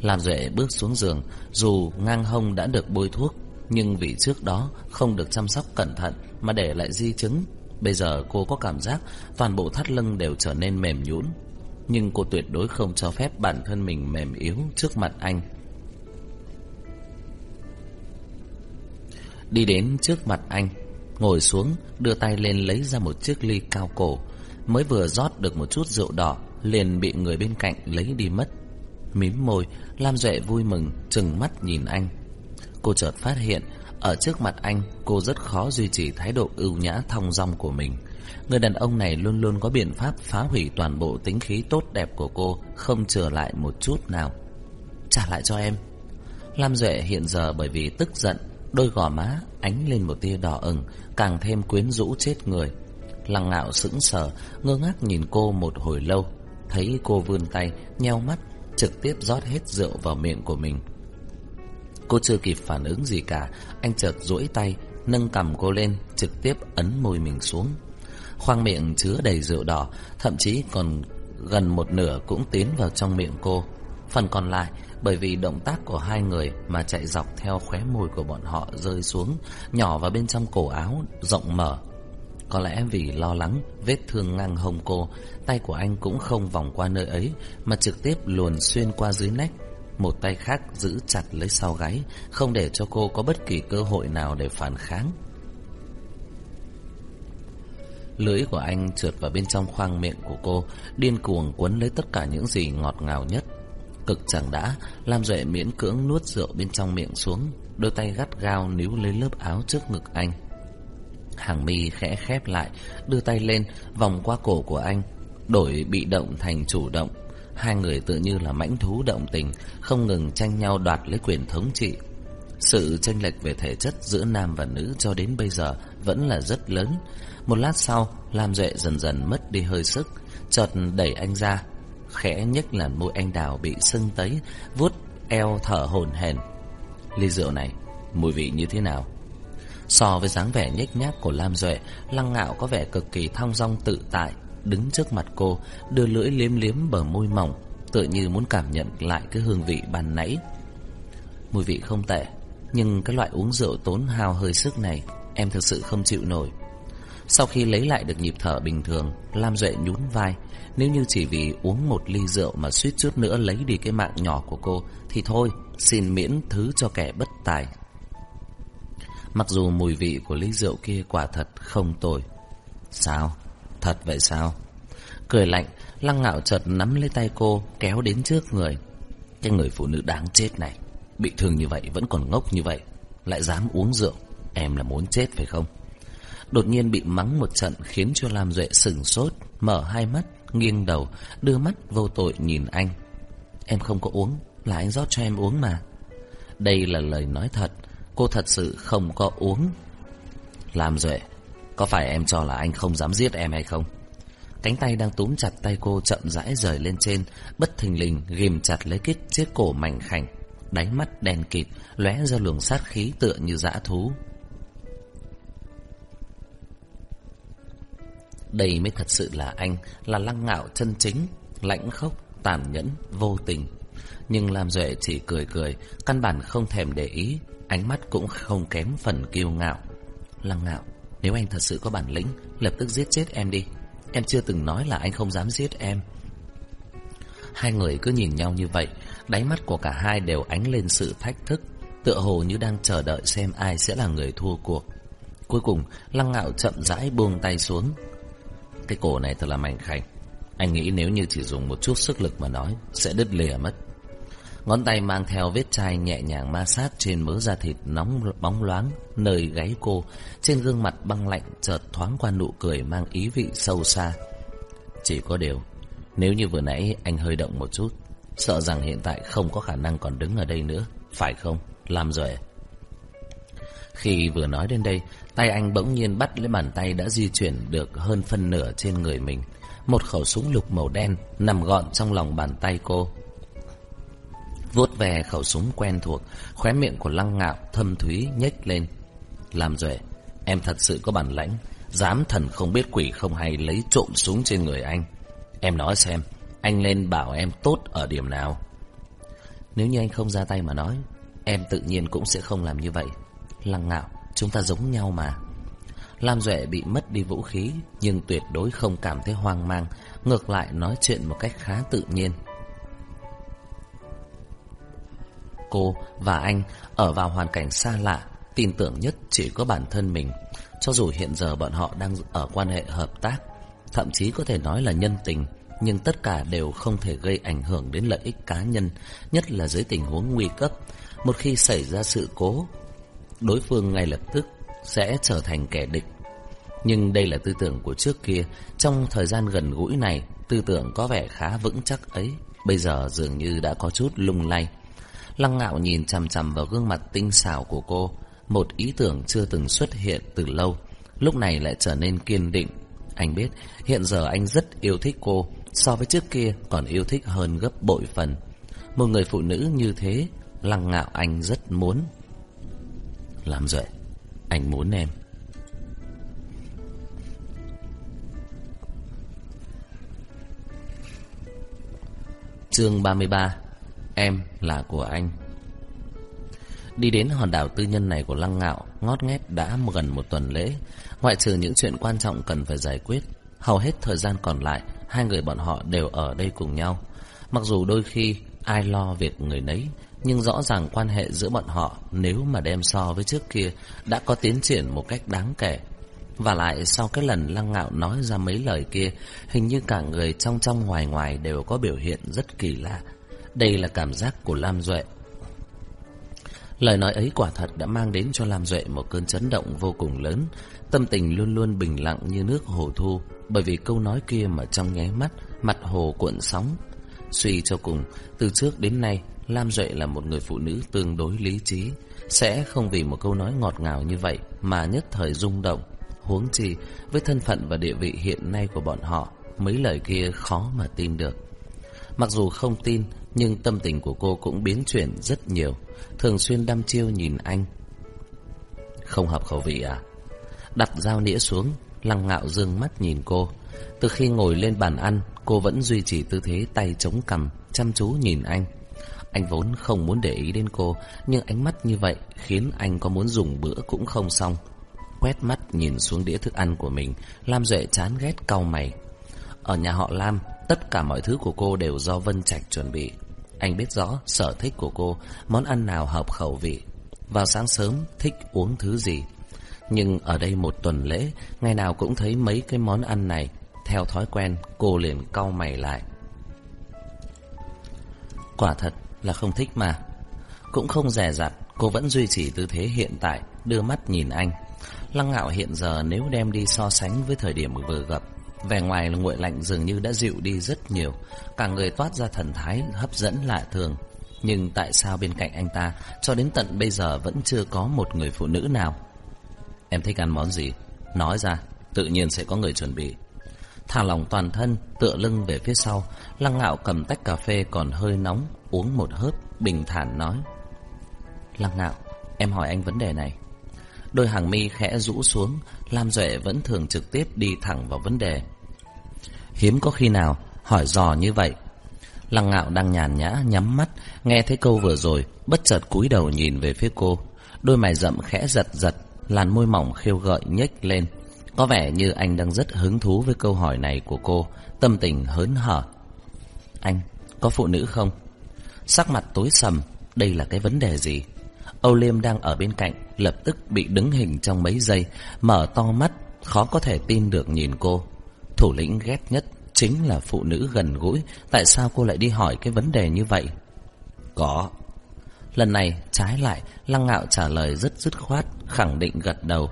Làm Duệ bước xuống giường Dù ngang hông đã được bôi thuốc Nhưng vì trước đó không được chăm sóc cẩn thận Mà để lại di chứng. Bây giờ cô có cảm giác toàn bộ thắt lưng đều trở nên mềm nhũn, nhưng cô tuyệt đối không cho phép bản thân mình mềm yếu trước mặt anh. Đi đến trước mặt anh, ngồi xuống, đưa tay lên lấy ra một chiếc ly cao cổ, mới vừa rót được một chút rượu đỏ, liền bị người bên cạnh lấy đi mất. Mím môi Lam Duệ vui mừng Trừng mắt nhìn anh Cô chợt phát hiện Ở trước mặt anh Cô rất khó duy trì thái độ ưu nhã thong dong của mình Người đàn ông này luôn luôn có biện pháp phá hủy toàn bộ tính khí tốt đẹp của cô, Không trở lại một chút nào. Trả lại cho em. Lam Duệ hiện giờ bởi vì tức giận, Đôi gò má ánh lên một tia đỏ ửng, Càng thêm quyến rũ chết người. Lăng ngạo sững sờ, Ngơ ngác nhìn cô một hồi lâu, Thấy cô vươn tay, Nheo mắt, Trực tiếp rót hết rượu vào miệng của mình. Cô chưa kịp phản ứng gì cả, Anh chợt duỗi tay, Nâng cầm cô lên, Trực tiếp ấn môi mình xuống. Khoang miệng chứa đầy rượu đỏ Thậm chí còn gần một nửa cũng tiến vào trong miệng cô Phần còn lại bởi vì động tác của hai người mà chạy dọc theo khóe môi của bọn họ rơi xuống, nhỏ vào bên trong cổ áo, rộng mở. Có lẽ vì lo lắng vết thương ngang hông cô, tay của anh cũng không vòng qua nơi ấy mà trực tiếp luồn xuyên qua dưới nách. Một tay khác giữ chặt lấy sau gáy, không để cho cô có bất kỳ cơ hội nào để phản kháng. Lưỡi của anh trượt vào bên trong khoang miệng của cô, điên cuồng quấn lấy tất cả những gì ngọt ngào nhất. Cực chẳng đã, Lam Duệ miễn cưỡng nuốt rượu bên trong miệng xuống, đôi tay gắt gao níu lấy lớp áo trước ngực anh. Hàng mi khẽ khép lại, đưa tay lên, vòng qua cổ của anh, đổi bị động thành chủ động. Hai người tự như là mãnh thú động tình, không ngừng tranh nhau đoạt lấy quyền thống trị. Sự tranh lệch về thể chất giữa nam và nữ cho đến bây giờ vẫn là rất lớn. Một lát sau, Lam Duệ dần dần mất đi hơi sức, chợt đẩy anh ra, khẽ nhếch làn môi anh đào bị sưng tấy, vuốt eo thở hổn hển. Ly rượu này, mùi vị như thế nào? So với dáng vẻ nhếch nhác của Lam Duệ, Lăng Ngạo có vẻ cực kỳ thong dong tự tại, đứng trước mặt cô, đưa lưỡi liếm liếm bờ môi mỏng, tựa như muốn cảm nhận lại cái hương vị ban nãy. Mùi vị không tệ, nhưng cái loại uống rượu tốn hao hơi sức này, em thực sự không chịu nổi. Sau khi lấy lại được nhịp thở bình thường, Lam Duệ nhún vai, nếu như chỉ vì uống một ly rượu mà suýt chút nữa lấy đi cái mạng nhỏ của cô Thì thôi, xin miễn thứ cho kẻ bất tài Mặc dù mùi vị của ly rượu kia quả thật không tồi Sao? Thật vậy sao? Cười lạnh, lăng ngạo chợt nắm lấy tay cô kéo đến trước người Cái người phụ nữ đáng chết này Bị thương như vậy vẫn còn ngốc như vậy Lại dám uống rượu Em là muốn chết phải không? Đột nhiên bị mắng một trận khiến cho Lam Duệ sừng sốt Mở hai mắt nghiêng đầu, đưa mắt vô tội nhìn anh. Em không có uống, là anh rót cho em uống mà. Đây là lời nói thật, cô thật sự không có uống. Làm Duệ, có phải em cho là anh không dám giết em hay không? Cánh tay đang túm chặt tay cô chậm rãi rời lên trên, bất thình lình ghim chặt lấy cái chiếc cổ mảnh khảnh. Đáy mắt đen kịt, lóe ra luồng sát khí tựa như dã thú. Đây mới thật sự là anh, là lăng ngạo chân chính, lãnh khốc, tàn nhẫn, vô tình. Nhưng Lam Duệ chỉ cười cười, căn bản không thèm để ý, ánh mắt cũng không kém phần kiêu ngạo. Lăng ngạo, nếu anh thật sự có bản lĩnh, lập tức giết chết em đi. Em chưa từng nói là anh không dám giết em. Hai người cứ nhìn nhau như vậy, đáy mắt của cả hai đều ánh lên sự thách thức, tựa hồ như đang chờ đợi xem ai sẽ là người thua cuộc. Cuối cùng, Lăng Ngạo chậm rãi buông tay xuống, cái cổ này thật là mảnh khảnh Anh nghĩ nếu như chỉ dùng một chút sức lực mà nói Sẽ đứt lìa mất Ngón tay mang theo vết chai nhẹ nhàng ma sát trên mớ da thịt nóng bóng loáng nơi gáy cô, trên gương mặt băng lạnh chợt thoáng qua nụ cười mang ý vị sâu xa. Chỉ có điều, nếu như vừa nãy anh hơi động một chút, sợ rằng hiện tại không có khả năng còn đứng ở đây nữa, phải không? Làm rồi. À? Khi vừa nói đến đây, Tay anh bỗng nhiên bắt lấy bàn tay đã di chuyển được hơn phân nửa trên người mình. Một khẩu súng lục màu đen nằm gọn trong lòng bàn tay cô. Vuốt về khẩu súng quen thuộc, khóe miệng của lăng ngạo thâm thúy nhếch lên. Làm rể, em thật sự có bản lãnh, dám thần không biết quỷ không hay lấy trộm súng trên người anh. Em nói xem, anh lên bảo em tốt ở điểm nào? Nếu như anh không ra tay mà nói, em tự nhiên cũng sẽ không làm như vậy. Lăng ngạo Chúng ta giống nhau mà. Lam Duệ bị mất đi vũ khí Nhưng tuyệt đối không cảm thấy hoang mang Ngược lại nói chuyện một cách khá tự nhiên. Cô và anh ở vào hoàn cảnh xa lạ Tin tưởng nhất chỉ có bản thân mình. Cho dù hiện giờ bọn họ đang ở quan hệ hợp tác Thậm chí có thể nói là nhân tình nhưng tất cả đều không thể gây ảnh hưởng đến lợi ích cá nhân, nhất là dưới tình huống nguy cấp. Một khi xảy ra sự cố, đối phương ngay lập tức sẽ trở thành kẻ địch. Nhưng đây là tư tưởng của trước kia, trong thời gian gần gũi này, tư tưởng có vẻ khá vững chắc ấy, bây giờ dường như đã có chút lung lay. Lăng ngạo nhìn chằm chằm vào gương mặt tinh xảo của cô, một ý tưởng chưa từng xuất hiện từ lâu, lúc này lại trở nên kiên định. Anh biết, hiện giờ anh rất yêu thích cô, so với trước kia còn yêu thích hơn gấp bội phần. Một người phụ nữ như thế, lăng ngạo anh rất muốn. Làm rồi, anh muốn em. Chương 33 Em là của anh. Đi đến hòn đảo tư nhân này của Lăng Ngạo Ngót nghét đã gần một tuần lễ. Ngoại trừ những chuyện quan trọng cần phải giải quyết Hầu hết thời gian còn lại Hai người bọn họ đều ở đây cùng nhau. Mặc dù đôi khi ai lo việc người nấy nhưng rõ ràng quan hệ giữa bọn họ Nếu mà đem so với trước kia Đã có tiến triển một cách đáng kể Và lại sau cái lần Lăng Ngạo nói ra mấy lời kia Hình như cả người trong trong ngoài ngoài Đều có biểu hiện rất kỳ lạ Đây là cảm giác của Lam Duệ Lời nói ấy quả thật đã mang đến cho Lam Duệ một cơn chấn động vô cùng lớn. Tâm tình luôn luôn bình lặng như nước hồ thu, bởi vì câu nói kia mà trong nháy mắt, mặt hồ cuộn sóng. Suy cho cùng, từ trước đến nay, Lam Duệ là một người phụ nữ tương đối lý trí, sẽ không vì một câu nói ngọt ngào như vậy mà nhất thời rung động. Huống chi, với thân phận và địa vị hiện nay của bọn họ, mấy lời kia khó mà tin được. Mặc dù không tin, nhưng tâm tình của cô cũng biến chuyển rất nhiều Thường xuyên đăm chiêu nhìn anh Không hợp khẩu vị à Đặt dao nĩa xuống Lăng ngạo dương mắt nhìn cô Từ khi ngồi lên bàn ăn Cô vẫn duy trì tư thế tay chống cằm Chăm chú nhìn anh anh vốn không muốn để ý đến cô Nhưng ánh mắt như vậy Khiến anh có muốn dùng bữa cũng không xong Quét mắt nhìn xuống đĩa thức ăn của mình Lam Duệ chán ghét cau mày Ở nhà họ Lam Tất cả mọi thứ của cô đều do Vân Trạch chuẩn bị anh biết rõ sở thích của cô, món ăn nào hợp khẩu vị. Vào sáng sớm thích uống thứ gì. Nhưng ở đây một tuần lễ, ngày nào cũng thấy mấy cái món ăn này. Theo thói quen, cô liền cau mày lại. Quả thật là không thích mà. Cũng không rẻ rặt, cô vẫn duy trì tư thế hiện tại, đưa mắt nhìn anh. Lăng ngạo hiện giờ nếu đem đi so sánh với thời điểm vừa gặp, Vẻ ngoài là nguội lạnh dường như đã dịu đi rất nhiều. Cả người toát ra thần thái hấp dẫn lạ thường. Nhưng tại sao bên cạnh anh ta Cho đến tận bây giờ vẫn chưa có một người phụ nữ nào? Em thích ăn món gì? Nói ra Tự nhiên sẽ có người chuẩn bị. Thả lòng toàn thân Tựa lưng về phía sau Lăng ngạo cầm tách cà phê còn hơi nóng, Uống một hớp, Bình thản nói. Lăng ngạo, Em hỏi anh vấn đề này. Đôi hàng mi khẽ rũ xuống, Lam Duệ vẫn thường trực tiếp đi thẳng vào vấn đề. Hiếm có khi nào hỏi dò như vậy. Lăng ngạo đang nhàn nhã nhắm mắt, Nghe thấy câu vừa rồi, Bất chợt cúi đầu nhìn về phía cô. Đôi mày rậm khẽ giật giật, Làn môi mỏng khêu gợi nhếch lên. Có vẻ như anh đang rất hứng thú với câu hỏi này của cô, Tâm tình hớn hở. Anh, có phụ nữ không? Sắc mặt tối sầm Đây là cái vấn đề gì? Âu Liêm đang ở bên cạnh Lập tức bị đứng hình trong mấy giây Mở to mắt Khó có thể tin được nhìn cô. Thủ lĩnh ghét nhất chính là phụ nữ gần gũi Tại sao cô lại đi hỏi cái vấn đề như vậy? Có. Lần này trái lại Lăng ngạo trả lời rất dứt khoát Khẳng định gật đầu.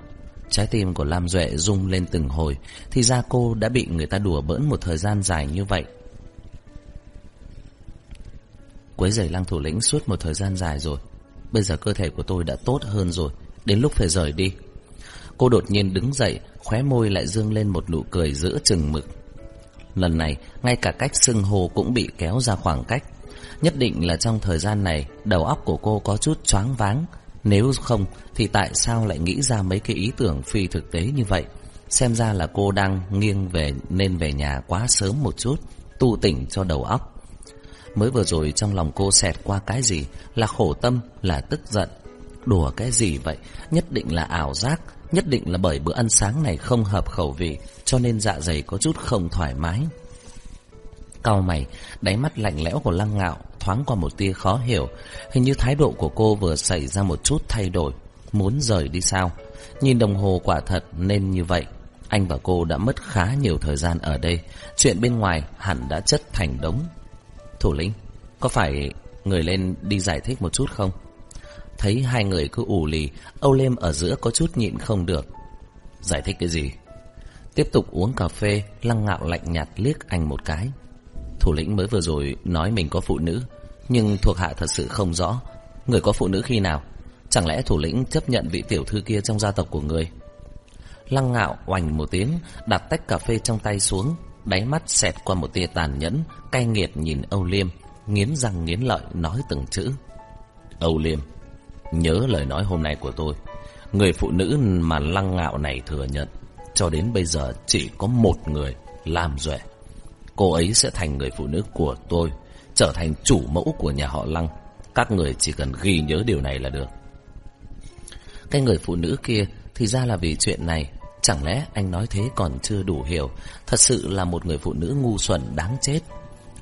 Trái tim của Lam Duệ rung lên từng hồi Thì ra cô đã bị người ta đùa bỡn một thời gian dài như vậy. Quấy giày lăng thủ lĩnh suốt một thời gian dài rồi. Bây giờ cơ thể của tôi đã tốt hơn rồi. Đến lúc phải rời đi. Cô đột nhiên đứng dậy, Khóe môi lại dương lên một nụ cười giữa chừng mực. Lần này, Ngay cả cách xưng hô cũng bị kéo ra khoảng cách. Nhất định là trong thời gian này, Đầu óc của cô có chút choáng váng. Nếu không, Thì tại sao lại nghĩ ra mấy cái ý tưởng phi thực tế như vậy? Xem ra là cô đang nghiêng về, Nên về nhà quá sớm một chút Tu tỉnh cho đầu óc. Mới vừa rồi trong lòng cô xẹt qua cái gì? Là khổ tâm, là tức giận. Đùa cái gì vậy? Nhất định là ảo giác Nhất định là bởi bữa ăn sáng này không hợp khẩu vị Cho nên dạ dày có chút không thoải mái. Cao mày Đáy mắt lạnh lẽo của lăng ngạo Thoáng qua một tia khó hiểu. Hình như thái độ của cô vừa xảy ra một chút thay đổi. Muốn rời đi sao? Nhìn đồng hồ quả thật nên như vậy. Anh và cô đã mất khá nhiều thời gian ở đây. Chuyện bên ngoài hẳn đã chất thành đống. Thủ lĩnh, Có phải người lên đi giải thích một chút không? Thấy hai người cứ ủ lì, Âu Lêm ở giữa có chút nhịn không được. Giải thích cái gì? Tiếp tục uống cà phê, Lăng ngạo lạnh nhạt liếc anh một cái. Thủ lĩnh mới vừa rồi nói mình có phụ nữ, Nhưng thuộc hạ thật sự không rõ. Người có phụ nữ khi nào? Chẳng lẽ thủ lĩnh chấp nhận vị tiểu thư kia trong gia tộc của người? Lăng ngạo oành một tiếng, Đặt tách cà phê trong tay xuống. Đáy mắt xẹt qua một tia tàn nhẫn, Cay nghiệt nhìn Âu Liêm, Nghiến răng nghiến lợi nói từng chữ. Âu Liêm, Nhớ lời nói hôm nay của tôi. Người phụ nữ mà lăng ngạo này thừa nhận, Cho đến bây giờ chỉ có một người làm Duệ. Cô ấy sẽ thành người phụ nữ của tôi, Trở thành chủ mẫu của nhà họ lăng. Các người chỉ cần ghi nhớ điều này là được. Cái người phụ nữ kia Thì ra là vì chuyện này Chẳng lẽ anh nói thế còn chưa đủ hiểu? Thật sự là một người phụ nữ ngu xuẩn đáng chết.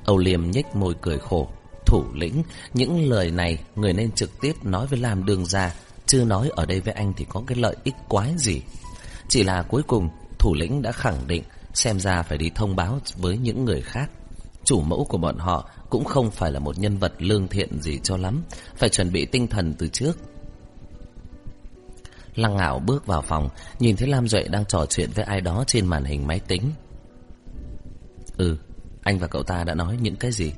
Âu Liêm nhếch môi cười khổ. Thủ lĩnh, Những lời này người nên trực tiếp nói với làm Đường ra. Chưa nói ở đây với anh thì có cái lợi ích quái gì? Chỉ là cuối cùng, Thủ lĩnh đã khẳng định, Xem ra phải đi thông báo với những người khác. Chủ mẫu của bọn họ Cũng không phải là một nhân vật lương thiện gì cho lắm. Phải chuẩn bị tinh thần từ trước. Lăng ngạo bước vào phòng, Nhìn thấy Lam Duệ đang trò chuyện với ai đó trên màn hình máy tính. Ừ Anh và cậu ta đã nói những cái gì?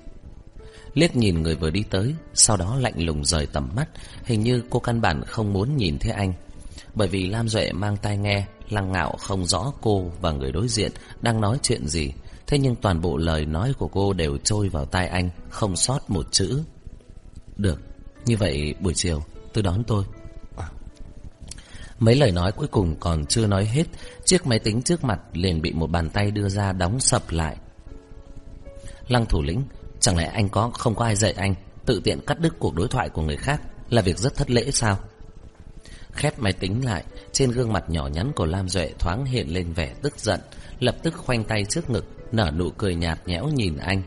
Liếc nhìn người vừa đi tới, Sau đó lạnh lùng rời tầm mắt, Hình như cô căn bản không muốn nhìn thấy anh. Bởi vì Lam Duệ mang tai nghe, Lăng ngạo không rõ cô và người đối diện Đang nói chuyện gì. Thế nhưng toàn bộ lời nói của cô đều trôi vào tai anh, Không sót một chữ. Được, Như vậy buổi chiều, tôi đón tôi. Mấy lời nói cuối cùng còn chưa nói hết, Chiếc máy tính trước mặt liền bị một bàn tay đưa ra đóng sập lại. Lăng thủ lĩnh, Chẳng lẽ anh có, không có ai dạy anh Tự tiện cắt đứt cuộc đối thoại của người khác Là việc rất thất lễ sao? Khép máy tính lại, Trên gương mặt nhỏ nhắn của Lam Duệ thoáng hiện lên vẻ tức giận, Lập tức khoanh tay trước ngực, Nở nụ cười nhạt nhẽo nhìn anh.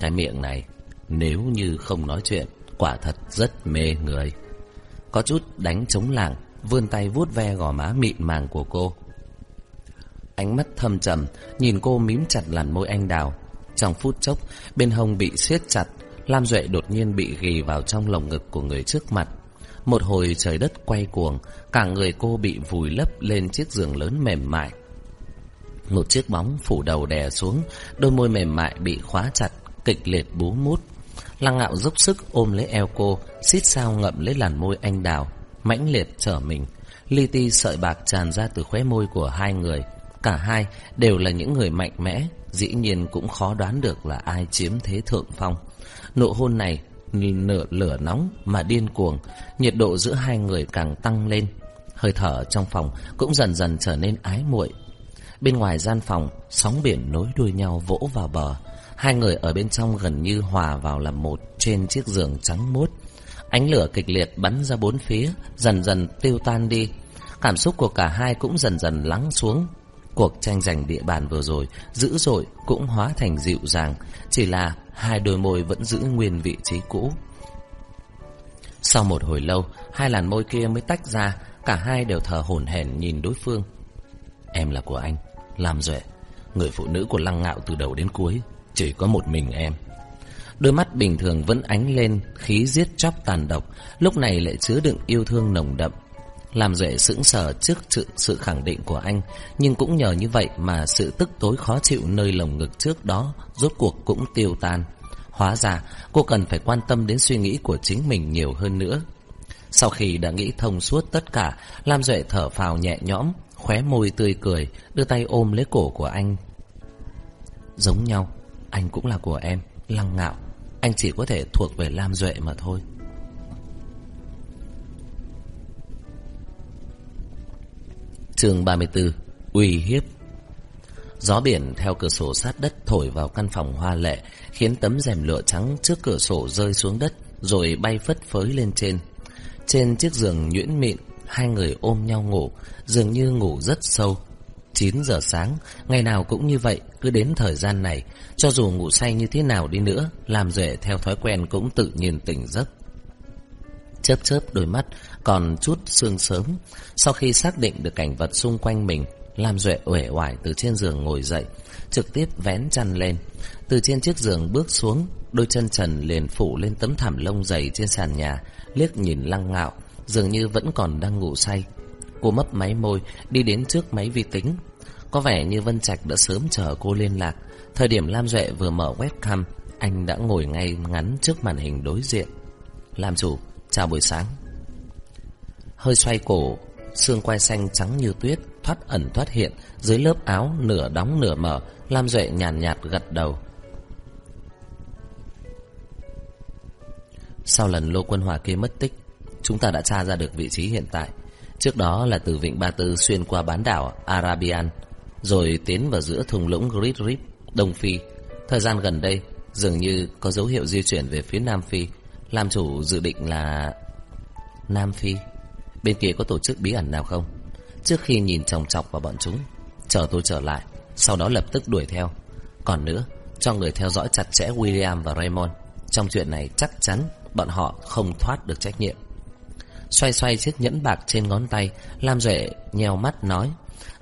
Cái miệng này, Nếu như không nói chuyện, Quả thật rất mê người. Có chút đánh chống làng vươn tay vuốt ve gò má mịn màng của cô. Ánh mắt thâm trầm, nhìn cô mím chặt làn môi anh đào. Trong phút chốc, bên hông bị siết chặt, Lam Duệ đột nhiên bị ghì vào trong lồng ngực của người trước mặt. Một hồi trời đất quay cuồng, cả người cô bị vùi lấp lên chiếc giường lớn mềm mại. Một chiếc bóng phủ đầu đè xuống, đôi môi mềm mại bị khóa chặt, kịch liệt bú mút. Lăng ngạo dốc sức ôm lấy eo cô, xít sao ngậm lấy làn môi anh đào mãnh liệt trở mình. Li ti sợi bạc tràn ra từ khóe môi của hai người. Cả hai đều là những người mạnh mẽ, dĩ nhiên cũng khó đoán được là ai chiếm thế thượng phong. Nụ hôn này nửa lửa nóng mà điên cuồng, nhiệt độ giữa hai người càng tăng lên. Hơi thở trong phòng cũng dần dần trở nên ái muội. Bên ngoài gian phòng, sóng biển nối đuôi nhau vỗ vào bờ. Hai người ở bên trong gần như hòa vào làm một trên chiếc giường trắng muốt. Ánh lửa kịch liệt bắn ra bốn phía, dần dần tiêu tan đi. Cảm xúc của cả hai cũng dần dần lắng xuống. Cuộc tranh giành địa bàn vừa rồi, dữ dội cũng hóa thành dịu dàng, chỉ là hai đôi môi vẫn giữ nguyên vị trí cũ. Sau một hồi lâu, hai làn môi kia mới tách ra, cả hai đều thở hổn hển nhìn đối phương. Em là của anh, làm Duệ, người phụ nữ của Lăng Ngạo từ đầu đến cuối, chỉ có một mình em. Đôi mắt bình thường vẫn ánh lên khí giết chóc tàn độc, lúc này lại chứa đựng yêu thương nồng đậm. Làm Duệ sững sờ trước sự, sự khẳng định của anh, nhưng cũng nhờ như vậy mà sự tức tối khó chịu nơi lồng ngực trước đó rốt cuộc cũng tiêu tan. Hóa ra, cô cần phải quan tâm đến suy nghĩ của chính mình nhiều hơn nữa. Sau khi đã nghĩ thông suốt tất cả, Lam Duệ thở phào nhẹ nhõm, khóe môi tươi cười, đưa tay ôm lấy cổ của anh. Giống nhau, anh cũng là của em, lăng ngạo. Anh chỉ có thể thuộc về Lam Duệ mà thôi. Chương 34 Uy hiếp. Gió biển theo cửa sổ sát đất thổi vào căn phòng hoa lệ, Khiến tấm rèm lụa trắng trước cửa sổ rơi xuống đất Rồi bay phất phới lên trên. Trên chiếc giường nhuyễn mịn, Hai người ôm nhau ngủ, Dường như ngủ rất sâu. 9 giờ sáng, ngày nào cũng như vậy, cứ đến thời gian này, cho dù ngủ say như thế nào đi nữa, làm rể theo thói quen cũng tự nhiên tỉnh giấc. Chớp chớp đôi mắt, còn chút sương sớm, sau khi xác định được cảnh vật xung quanh mình, làm Duệ uể oải từ trên giường ngồi dậy, trực tiếp vén chăn lên. Từ trên chiếc giường bước xuống, đôi chân trần liền phủ lên tấm thảm lông dày trên sàn nhà, liếc nhìn lăng ngạo, dường như vẫn còn đang ngủ say. Cô mấp máy môi, đi đến trước máy vi tính. Có vẻ như Vân Trạch đã sớm chờ cô liên lạc. Thời điểm Lam Duệ vừa mở webcam, anh đã ngồi ngay ngắn trước màn hình đối diện. Lam chủ, chào buổi sáng. Hơi xoay cổ, xương quai xanh trắng như tuyết, thoát ẩn thoát hiện, dưới lớp áo nửa đóng nửa mở, Lam Duệ nhàn nhạt, nhạt gật đầu. Sau lần Lô Quân Hòa kia mất tích, chúng ta đã tra ra được vị trí hiện tại. Trước đó là từ Vịnh Ba Tư xuyên qua bán đảo Arabian, rồi tiến vào giữa thung lũng Great Rip, Đông Phi. Thời gian gần đây, dường như có dấu hiệu di chuyển về phía Nam Phi. Làm chủ dự định là... Nam Phi? Bên kia có tổ chức bí ẩn nào không? Trước khi nhìn chòng chọc vào bọn chúng, chờ tôi trở lại, sau đó lập tức đuổi theo. Còn nữa, cho người theo dõi chặt chẽ William và Raymond. Trong chuyện này chắc chắn bọn họ không thoát được trách nhiệm. Xoay xoay chiếc nhẫn bạc trên ngón tay, Lam Duệ nheo mắt nói,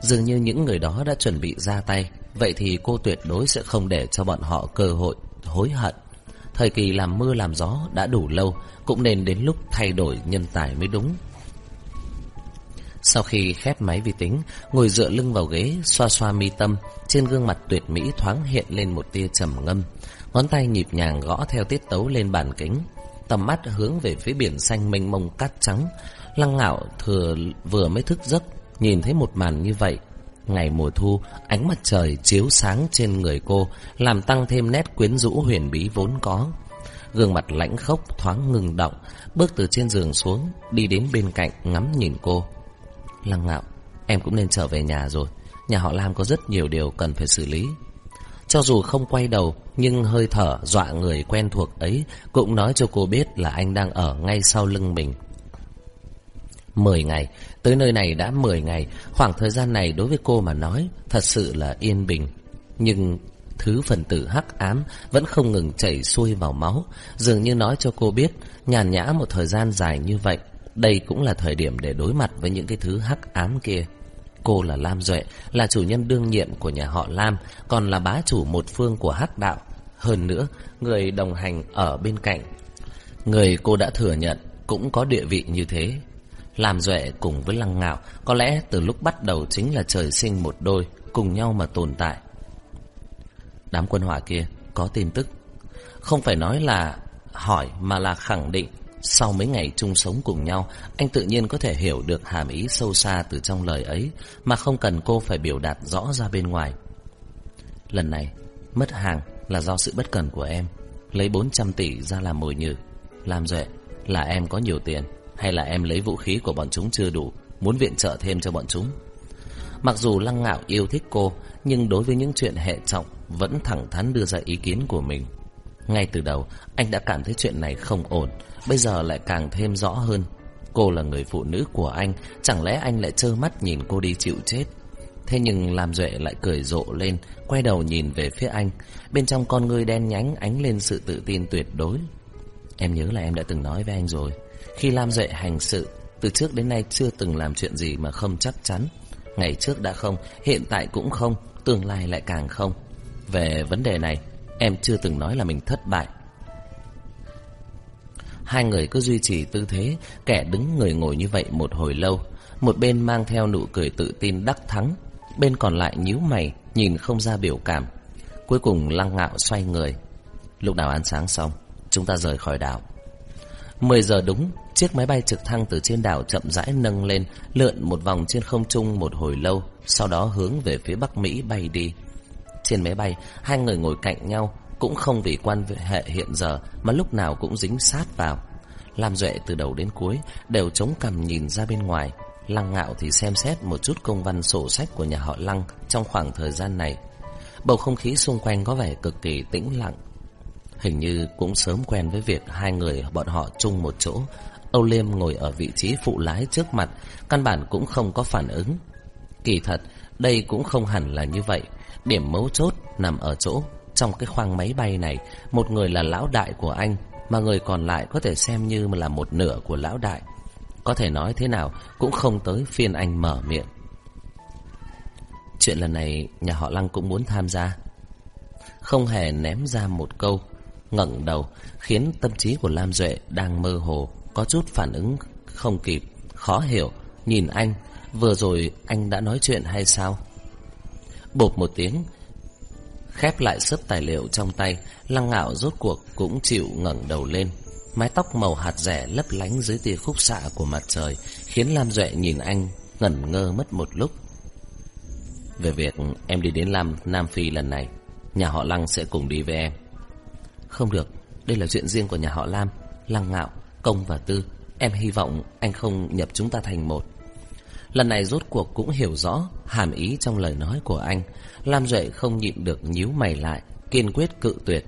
dường như những người đó đã chuẩn bị ra tay, vậy thì cô tuyệt đối sẽ không để cho bọn họ cơ hội hối hận. Thời kỳ làm mưa làm gió đã đủ lâu, cũng nên đến lúc thay đổi nhân tài mới đúng. Sau khi khép máy vi tính, ngồi dựa lưng vào ghế, xoa xoa mi tâm, trên gương mặt tuyệt mỹ thoáng hiện lên một tia trầm ngâm. Ngón tay nhịp nhàng gõ theo tiết tấu lên bàn kính, tầm mắt hướng về phía biển xanh mênh mông cát trắng. Lăng ngạo thừa vừa mới thức giấc, nhìn thấy một màn như vậy. Ngày mùa thu, ánh mặt trời chiếu sáng trên người cô, làm tăng thêm nét quyến rũ huyền bí vốn có. Gương mặt lãnh khốc thoáng ngừng động, bước từ trên giường xuống, đi đến bên cạnh ngắm nhìn cô. Lăng ngạo, em cũng nên trở về nhà rồi. Nhà họ Lam có rất nhiều điều cần phải xử lý. Cho dù không quay đầu, nhưng hơi thở dọa người quen thuộc ấy cũng nói cho cô biết là anh đang ở ngay sau lưng mình. Mười ngày, tới nơi này đã mười ngày, khoảng thời gian này đối với cô mà nói thật sự là yên bình. Nhưng thứ phần tử hắc ám vẫn không ngừng chảy xuôi vào máu, dường như nói cho cô biết nhàn nhã một thời gian dài như vậy, đây cũng là thời điểm để đối mặt với những cái thứ hắc ám kia. Cô là Lam Duệ, là chủ nhân đương nhiệm của nhà họ Lam, còn là bá chủ một phương của hắc đạo. Hơn nữa, người đồng hành ở bên cạnh. Người cô đã thừa nhận cũng có địa vị như thế. Lam Duệ cùng với Lăng Ngạo có lẽ từ lúc bắt đầu chính là trời sinh một đôi, cùng nhau mà tồn tại. Đám quân hỏa kia có tin tức. Không phải nói là hỏi mà là khẳng định sau mấy ngày chung sống cùng nhau, anh tự nhiên có thể hiểu được hàm ý sâu xa từ trong lời ấy mà không cần cô phải biểu đạt rõ ra bên ngoài. Lần này, mất hàng là do sự bất cần của em. Lấy 400 tỷ ra làm mồi nhử. Làm duệ, là em có nhiều tiền hay là em lấy vũ khí của bọn chúng chưa đủ, muốn viện trợ thêm cho bọn chúng. Mặc dù Lăng Ngạo yêu thích cô, nhưng đối với những chuyện hệ trọng vẫn thẳng thắn đưa ra ý kiến của mình. Ngay từ đầu, anh đã cảm thấy chuyện này không ổn, bây giờ lại càng thêm rõ hơn. Cô là người phụ nữ của anh, chẳng lẽ anh lại trơ mắt nhìn cô đi chịu chết? Thế nhưng làm Duệ lại cười rộ lên, quay đầu nhìn về phía anh. Bên trong con ngươi đen nhánh ánh lên sự tự tin tuyệt đối. Em nhớ là em đã từng nói với anh rồi. Khi Lam Duệ hành sự, từ trước đến nay chưa từng làm chuyện gì mà không chắc chắn. Ngày trước đã không, hiện tại cũng không, tương lai lại càng không. Về vấn đề này, em chưa từng nói là mình thất bại. Hai người cứ duy trì tư thế, kẻ đứng người ngồi như vậy một hồi lâu. Một bên mang theo nụ cười tự tin đắc thắng, bên còn lại nhíu mày, nhìn không ra biểu cảm. Cuối cùng lăng ngạo xoay người. Lúc nào ăn sáng xong, chúng ta rời khỏi đảo. 10 giờ đúng, chiếc máy bay trực thăng từ trên đảo chậm rãi nâng lên, lượn một vòng trên không trung một hồi lâu, sau đó hướng về phía Bắc Mỹ bay đi. Trên máy bay, hai người ngồi cạnh nhau, cũng không vì quan hệ hiện giờ mà lúc nào cũng dính sát vào. Lam Duệ từ đầu đến cuối đều chống cằm nhìn ra bên ngoài. Lăng ngạo thì xem xét một chút công văn sổ sách của nhà họ Lăng trong khoảng thời gian này. Bầu không khí xung quanh có vẻ cực kỳ tĩnh lặng. Hình như cũng sớm quen với việc hai người bọn họ chung một chỗ. Âu Liêm ngồi ở vị trí phụ lái trước mặt, căn bản cũng không có phản ứng. Kỳ thật, đây cũng không hẳn là như vậy. Điểm mấu chốt nằm ở chỗ trong cái khoang máy bay này, một người là lão đại của anh, mà người còn lại có thể xem như là một nửa của lão đại. Có thể nói thế nào cũng không tới phiên anh mở miệng. Chuyện lần này nhà họ Lăng cũng muốn tham gia Không hề ném ra một câu ngẩng đầu Khiến tâm trí của Lam Duệ đang mơ hồ Có chút phản ứng không kịp Khó hiểu Nhìn anh Vừa rồi anh đã nói chuyện hay sao Bột một tiếng Khép lại sớp tài liệu trong tay Lăng ngạo rốt cuộc cũng chịu ngẩng đầu lên. Mái tóc màu hạt rẻ lấp lánh dưới tia khúc xạ của mặt trời Khiến Lam Duệ nhìn anh ngẩn ngơ mất một lúc. Về việc em đi đến Lam Nam Phi lần này Nhà họ Lăng sẽ cùng đi với em. Không được Đây là chuyện riêng của nhà họ Lam Lăng Ngạo, Công và Tư. Em hy vọng anh không nhập chúng ta thành một. Lần này rốt cuộc cũng hiểu rõ Hàm ý trong lời nói của anh. Lam Duệ không nhịn được nhíu mày lại, Kiên quyết cự tuyệt.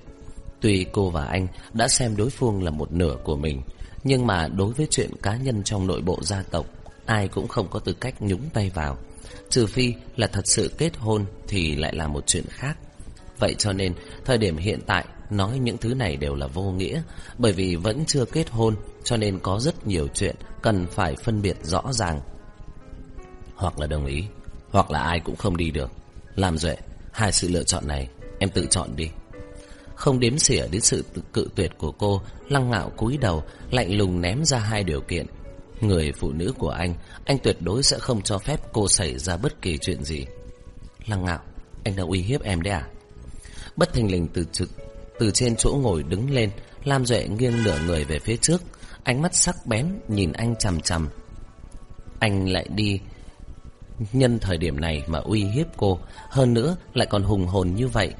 Tuy cô và anh đã xem đối phương là một nửa của mình, Nhưng mà đối với chuyện cá nhân trong nội bộ gia tộc, Ai cũng không có tư cách nhúng tay vào. Trừ phi là thật sự kết hôn Thì lại là một chuyện khác. Vậy cho nên, thời điểm hiện tại, Nói những thứ này đều là vô nghĩa, Bởi vì vẫn chưa kết hôn, Cho nên có rất nhiều chuyện Cần phải phân biệt rõ ràng. Hoặc là đồng ý, Hoặc là ai cũng không đi được. Làm duệ, Hai sự lựa chọn này Em tự chọn đi. Không đếm xỉa đến sự cự tuyệt của cô, Lăng ngạo cúi đầu, Lạnh lùng ném ra hai điều kiện. Người phụ nữ của anh Anh tuyệt đối sẽ không cho phép cô xảy ra bất kỳ chuyện gì. Lăng ngạo, Anh đang uy hiếp em đấy à? Bất thình lình từ trực, Từ trên chỗ ngồi đứng lên, Lam Duệ nghiêng nửa người về phía trước, Ánh mắt sắc bén nhìn anh chằm chằm. Anh lại đi Nhân thời điểm này mà uy hiếp cô, Hơn nữa lại còn hùng hồn như vậy.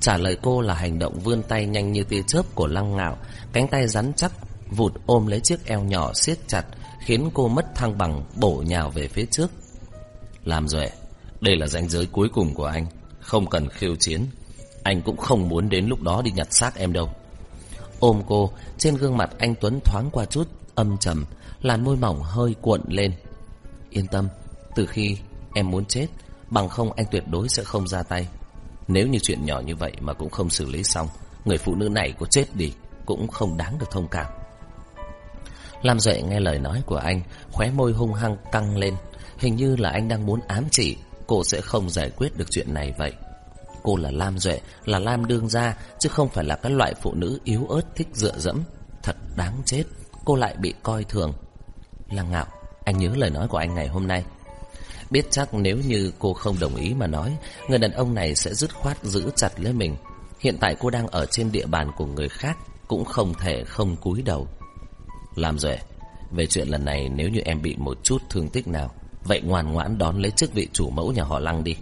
Trả lời cô là hành động vươn tay nhanh như tia chớp của lăng ngạo, Cánh tay rắn chắc Vụt ôm lấy chiếc eo nhỏ siết chặt, Khiến cô mất thăng bằng, Bổ nhào về phía trước. Làm rồi Đây là ranh giới cuối cùng của anh, Không cần khiêu chiến. Anh cũng không muốn đến lúc đó đi nhặt xác em đâu. Ôm cô, Trên gương mặt anh Tuấn thoáng qua chút Âm trầm, Làn môi mỏng hơi cuộn lên. Yên tâm từ khi em muốn chết, Bằng không anh tuyệt đối sẽ không ra tay. Nếu như chuyện nhỏ như vậy mà cũng không xử lý xong, Người phụ nữ này có chết đi Cũng không đáng được thông cảm. Lam Duệ nghe lời nói của anh, Khóe môi hung hăng căng lên. Hình như là anh đang muốn ám chỉ, Cô sẽ không giải quyết được chuyện này vậy. Cô là Lam Duệ, Là Lam đương gia, Chứ không phải là các loại phụ nữ yếu ớt thích dựa dẫm. Thật đáng chết, Cô lại bị coi thường. Lăng ngạo, Anh nhớ lời nói của anh ngày hôm nay. Biết chắc nếu như cô không đồng ý mà nói, Người đàn ông này sẽ dứt khoát giữ chặt lấy mình. Hiện tại cô đang ở trên địa bàn của người khác, Cũng không thể không cúi đầu. Làm rồi Về chuyện lần này nếu như em bị một chút thương tích nào, Vậy ngoan ngoãn đón lấy chức vị chủ mẫu nhà họ Lăng đi.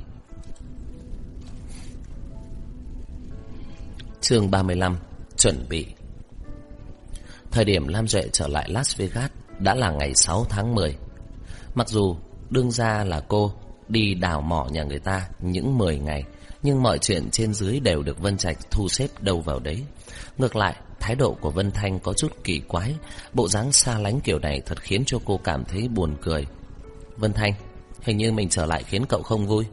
Chương 35 Chuẩn bị. Thời điểm Lam Duệ trở lại Las Vegas Đã là ngày 6 tháng 10 Mặc dù đương ra là cô Đi đào mỏ nhà người ta Những 10 ngày. Nhưng mọi chuyện trên dưới đều được Vân Trạch thu xếp đâu vào đấy. Ngược lại, Thái độ của Vân Thanh có chút kỳ quái. Bộ dáng xa lánh kiểu này thật khiến cho cô cảm thấy buồn cười. Vân Thanh, Hình như mình trở lại khiến cậu không vui.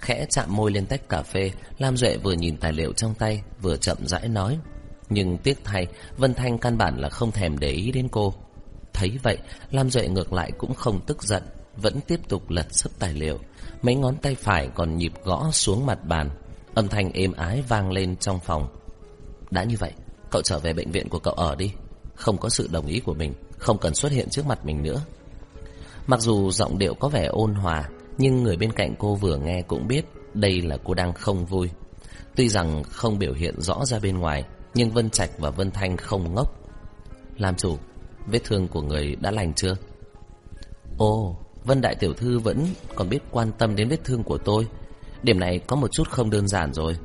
Khẽ chạm môi lên tách cà phê, Lam Duệ vừa nhìn tài liệu trong tay, Vừa chậm rãi nói. Nhưng tiếc thay, Vân Thanh căn bản là không thèm để ý đến cô. Thấy vậy, Lam Duệ ngược lại cũng không tức giận. Vẫn tiếp tục lật sấp tài liệu. Mấy ngón tay phải còn nhịp gõ xuống mặt bàn. Âm thanh êm ái vang lên trong phòng. Đã như vậy, Cậu trở về bệnh viện của cậu ở đi. Không có sự đồng ý của mình, Không cần xuất hiện trước mặt mình nữa. Mặc dù giọng điệu có vẻ ôn hòa, Nhưng người bên cạnh cô vừa nghe cũng biết Đây là cô đang không vui. Tuy rằng không biểu hiện rõ ra bên ngoài, Nhưng Vân Trạch và Vân Thanh không ngốc. Làm chủ, Vết thương của người đã lành chưa? Ồ Vân Đại Tiểu Thư vẫn còn biết quan tâm đến vết thương của tôi. Điểm này có một chút không đơn giản rồi.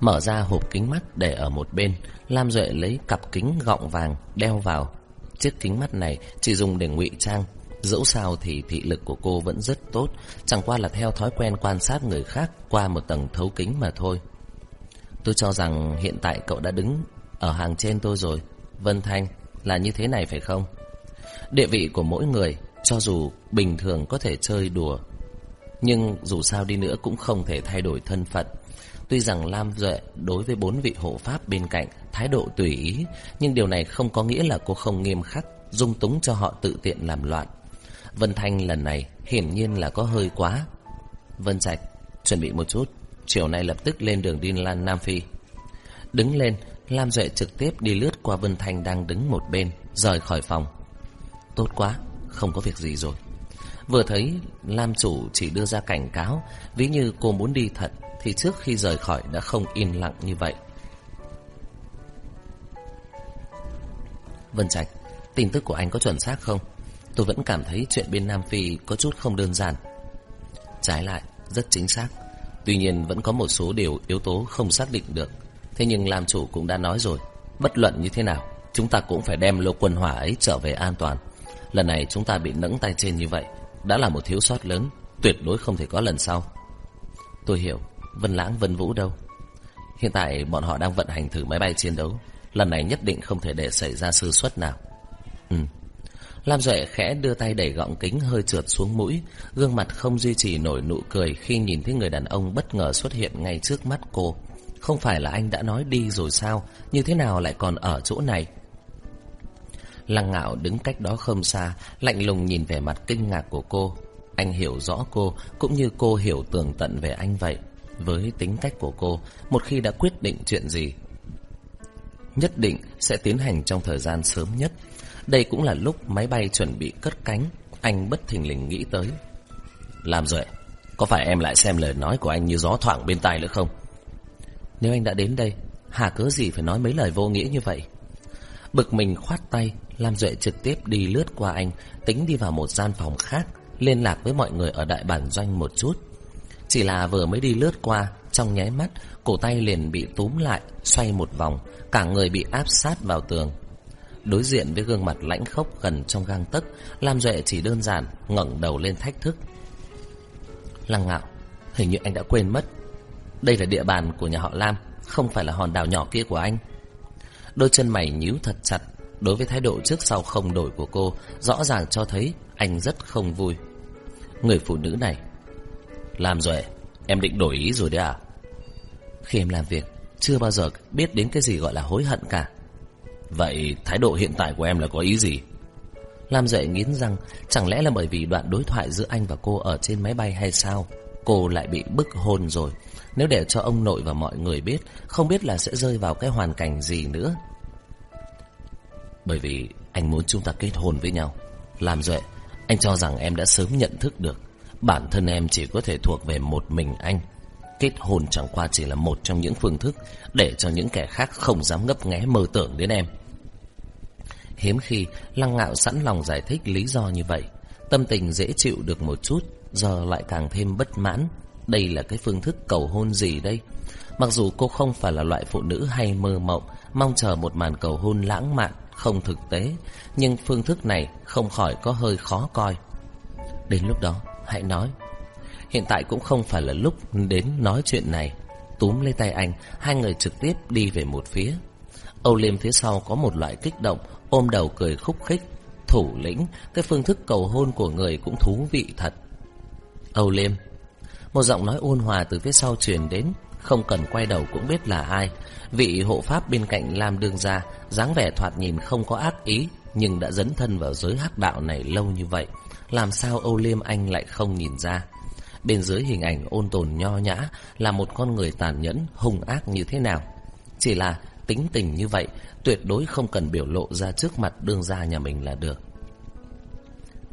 Mở ra hộp kính mắt để ở một bên, Lam Duệ lấy cặp kính gọng vàng đeo vào. Chiếc kính mắt này chỉ dùng để ngụy trang, Dẫu sao thì thị lực của cô vẫn rất tốt, Chẳng qua là theo thói quen quan sát người khác Qua một tầng thấu kính mà thôi. Tôi cho rằng hiện tại cậu đã đứng Ở hàng trên tôi rồi. Vân Thanh, là như thế này phải không? Địa vị của mỗi người cho dù bình thường có thể chơi đùa Nhưng dù sao đi nữa cũng không thể thay đổi thân phận Tuy rằng Lam Duệ đối với bốn vị hộ pháp bên cạnh thái độ tùy ý, nhưng điều này không có nghĩa là cô không nghiêm khắc, dung túng cho họ tự tiện làm loạn. Vân Thanh lần này hiển nhiên là có hơi quá. Vân Trạch, chuẩn bị một chút, chiều nay lập tức lên đường đi Lan Nam Phi. Đứng lên, Lam Duệ trực tiếp đi lướt qua Vân Thanh đang đứng một bên, rời khỏi phòng. Tốt quá, không có việc gì rồi. Vừa thấy Lam chủ chỉ đưa ra cảnh cáo, ví như cô muốn đi thật, thì trước khi rời khỏi đã không im lặng như vậy. Vân Trạch, tin tức của anh có chuẩn xác không? Tôi vẫn cảm thấy chuyện bên Nam Phi có chút không đơn giản. Trái lại, rất chính xác. Tuy nhiên vẫn có một số điều yếu tố không xác định được. Thế nhưng làm chủ cũng đã nói rồi, bất luận như thế nào, chúng ta cũng phải đem lô quân hỏa ấy trở về an toàn. Lần này chúng ta bị nẫng tay trên như vậy, đã là một thiếu sót lớn, tuyệt đối không thể có lần sau. Tôi hiểu, Vân Lãng Vân Vũ đâu? Hiện tại bọn họ đang vận hành thử máy bay chiến đấu, lần này nhất định không thể để xảy ra sơ suất nào. Ừ. Lam Duệ khẽ đưa tay đẩy gọng kính hơi trượt xuống mũi, gương mặt không duy trì nổi nụ cười khi nhìn thấy người đàn ông bất ngờ xuất hiện ngay trước mắt cô. Không phải là anh đã nói đi rồi sao, như thế nào lại còn ở chỗ này? Lăng ngạo đứng cách đó không xa, lạnh lùng nhìn về mặt kinh ngạc của cô. Anh hiểu rõ cô, cũng như cô hiểu tường tận về anh vậy. Với tính cách của cô, một khi đã quyết định chuyện gì, nhất định sẽ tiến hành trong thời gian sớm nhất. Đây cũng là lúc máy bay chuẩn bị cất cánh, anh bất thình lình nghĩ tới. Làm rồi, có phải em lại xem lời nói của anh như gió thoảng bên tai nữa không? Nếu anh đã đến đây, hà cớ gì phải nói mấy lời vô nghĩa như vậy? Bực mình khoát tay, Lam Duệ trực tiếp đi lướt qua anh, tính đi vào một gian phòng khác, liên lạc với mọi người ở đại bản doanh một chút. Chỉ là vừa mới đi lướt qua, trong nháy mắt, cổ tay liền bị túm lại, xoay một vòng, cả người bị áp sát vào tường. Đối diện với gương mặt lãnh khốc gần trong gang tấc, Lam Duệ chỉ đơn giản ngẩng đầu lên thách thức. Lăng ngạo, hình như anh đã quên mất. Đây là địa bàn của nhà họ Lam, không phải là hòn đảo nhỏ kia của anh. Đôi chân mày nhíu thật chặt, đối với thái độ trước sau không đổi của cô, rõ ràng cho thấy anh rất không vui. Người phụ nữ này, làm rồi, em định đổi ý rồi đấy à? Khi em làm việc, chưa bao giờ biết đến cái gì gọi là hối hận cả. Vậy thái độ hiện tại của em là có ý gì? Lam Duệ nghiến răng, chẳng lẽ là bởi vì đoạn đối thoại giữa anh và cô ở trên máy bay hay sao? Cô lại bị bức hôn rồi. Nếu để cho ông nội và mọi người biết, không biết là sẽ rơi vào cái hoàn cảnh gì nữa. Bởi vì anh muốn chúng ta kết hôn với nhau. Làm Duệ, anh cho rằng em đã sớm nhận thức được. Bản thân em chỉ có thể thuộc về một mình anh. Kết hôn chẳng qua chỉ là một trong những phương thức để cho những kẻ khác không dám ngấp nghé mơ tưởng đến em. Hiếm khi Lăng Ngạo sẵn lòng giải thích lý do như vậy, tâm tình dễ chịu được một chút, giờ lại càng thêm bất mãn. Đây là cái phương thức cầu hôn gì đây? Mặc dù cô không phải là loại phụ nữ hay mơ mộng, mong chờ một màn cầu hôn lãng mạn, không thực tế, nhưng phương thức này không khỏi có hơi khó coi. Đến lúc đó, hãy nói. Hiện tại cũng không phải là lúc đến nói chuyện này. Túm lấy tay anh, hai người trực tiếp đi về một phía. Âu Liêm phía sau có một loại kích động, ôm đầu cười khúc khích. Thủ lĩnh, cái phương thức cầu hôn của người cũng thú vị thật. Âu Liêm một giọng nói ôn hòa từ phía sau truyền đến, không cần quay đầu cũng biết là ai. Vị hộ pháp bên cạnh Lam Đương Gia, dáng vẻ thoạt nhìn không có ác ý, nhưng đã dấn thân vào giới hắc đạo này lâu như vậy. Làm sao Âu Liêm Anh lại không nhìn ra? Bên dưới hình ảnh ôn tồn nho nhã là một con người tàn nhẫn, hung ác như thế nào. Chỉ là tính tình như vậy, tuyệt đối không cần biểu lộ ra trước mặt đương gia nhà mình là được.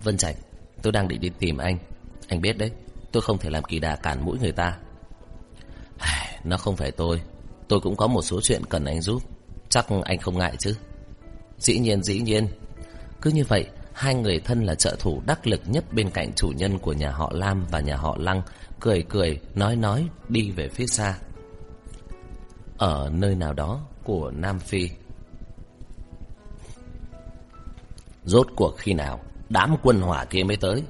Vân Trạch, tôi đang định đi tìm anh. Anh biết đấy, tôi không thể làm kỳ đà cản mũi người ta. Nó không phải tôi, tôi cũng có một số chuyện cần anh giúp. Chắc anh không ngại chứ. Dĩ nhiên, dĩ nhiên. Cứ như vậy, hai người thân là trợ thủ đắc lực nhất bên cạnh chủ nhân của nhà họ Lam và nhà họ Lăng, cười cười, nói nói, đi về phía xa. Ở nơi nào đó của Nam Phi. Rốt cuộc khi nào, đám quân hỏa kia mới tới.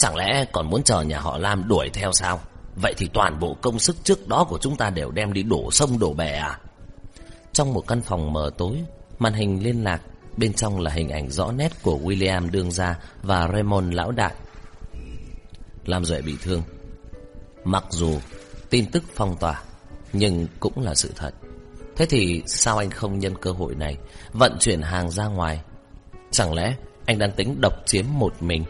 Chẳng lẽ còn muốn chờ nhà họ Lam đuổi theo sao? Vậy thì toàn bộ công sức trước đó của chúng ta đều đem đi đổ sông đổ bè à? Trong một căn phòng mờ tối, màn hình liên lạc Bên trong là hình ảnh rõ nét của William đương gia và Raymond lão đại. Lam Duệ bị thương. Mặc dù tin tức phong tỏa, nhưng cũng là sự thật. Thế thì sao anh không nhân cơ hội này vận chuyển hàng ra ngoài? Chẳng lẽ anh đang tính độc chiếm một mình?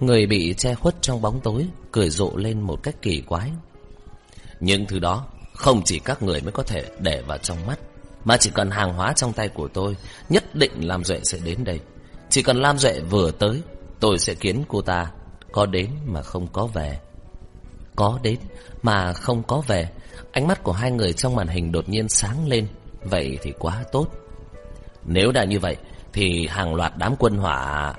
Người bị che khuất trong bóng tối, Cười rộ lên một cách kỳ quái. Nhưng thứ đó, Không chỉ các người mới có thể để vào trong mắt, Mà chỉ cần hàng hóa trong tay của tôi Nhất định Lam Duệ sẽ đến đây. Chỉ cần Lam Duệ vừa tới, Tôi sẽ kiến cô ta Có đến mà không có về. Có đến mà không có về, Ánh mắt của hai người trong màn hình đột nhiên sáng lên. Vậy thì quá tốt. Nếu đã như vậy, Thì hàng loạt đám quân hỏa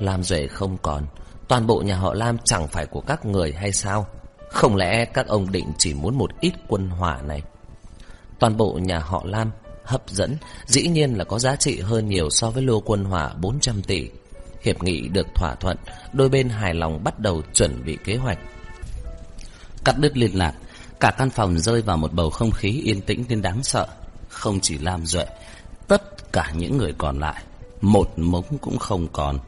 Lam Duệ không còn. Toàn bộ nhà họ Lam chẳng phải của các người hay sao? Không lẽ các ông định chỉ muốn một ít quân hỏa này? Toàn bộ nhà họ Lam hấp dẫn, Dĩ nhiên là có giá trị hơn nhiều so với lô quân hỏa 400 tỷ. Hiệp nghị được thỏa thuận, Đôi bên hài lòng bắt đầu chuẩn bị kế hoạch. Cắt đứt liên lạc, Cả căn phòng rơi vào một bầu không khí yên tĩnh đến đáng sợ. Không chỉ Lam Duệ, Tất cả những người còn lại, Một mống cũng không còn.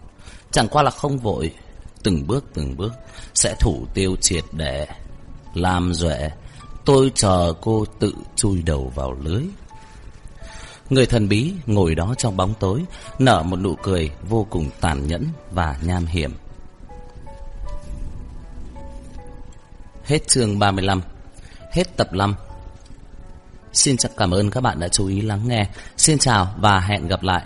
Chẳng qua là không vội. Từng bước từng bước, Sẽ thủ tiêu triệt để, làm Duệ Tôi chờ cô tự chui đầu vào lưới. Người thần bí ngồi đó trong bóng tối, Nở một nụ cười vô cùng tàn nhẫn và nham hiểm. Hết chương 35 Hết tập 5 Xin cảm ơn các bạn đã chú ý lắng nghe. Xin chào và hẹn gặp lại.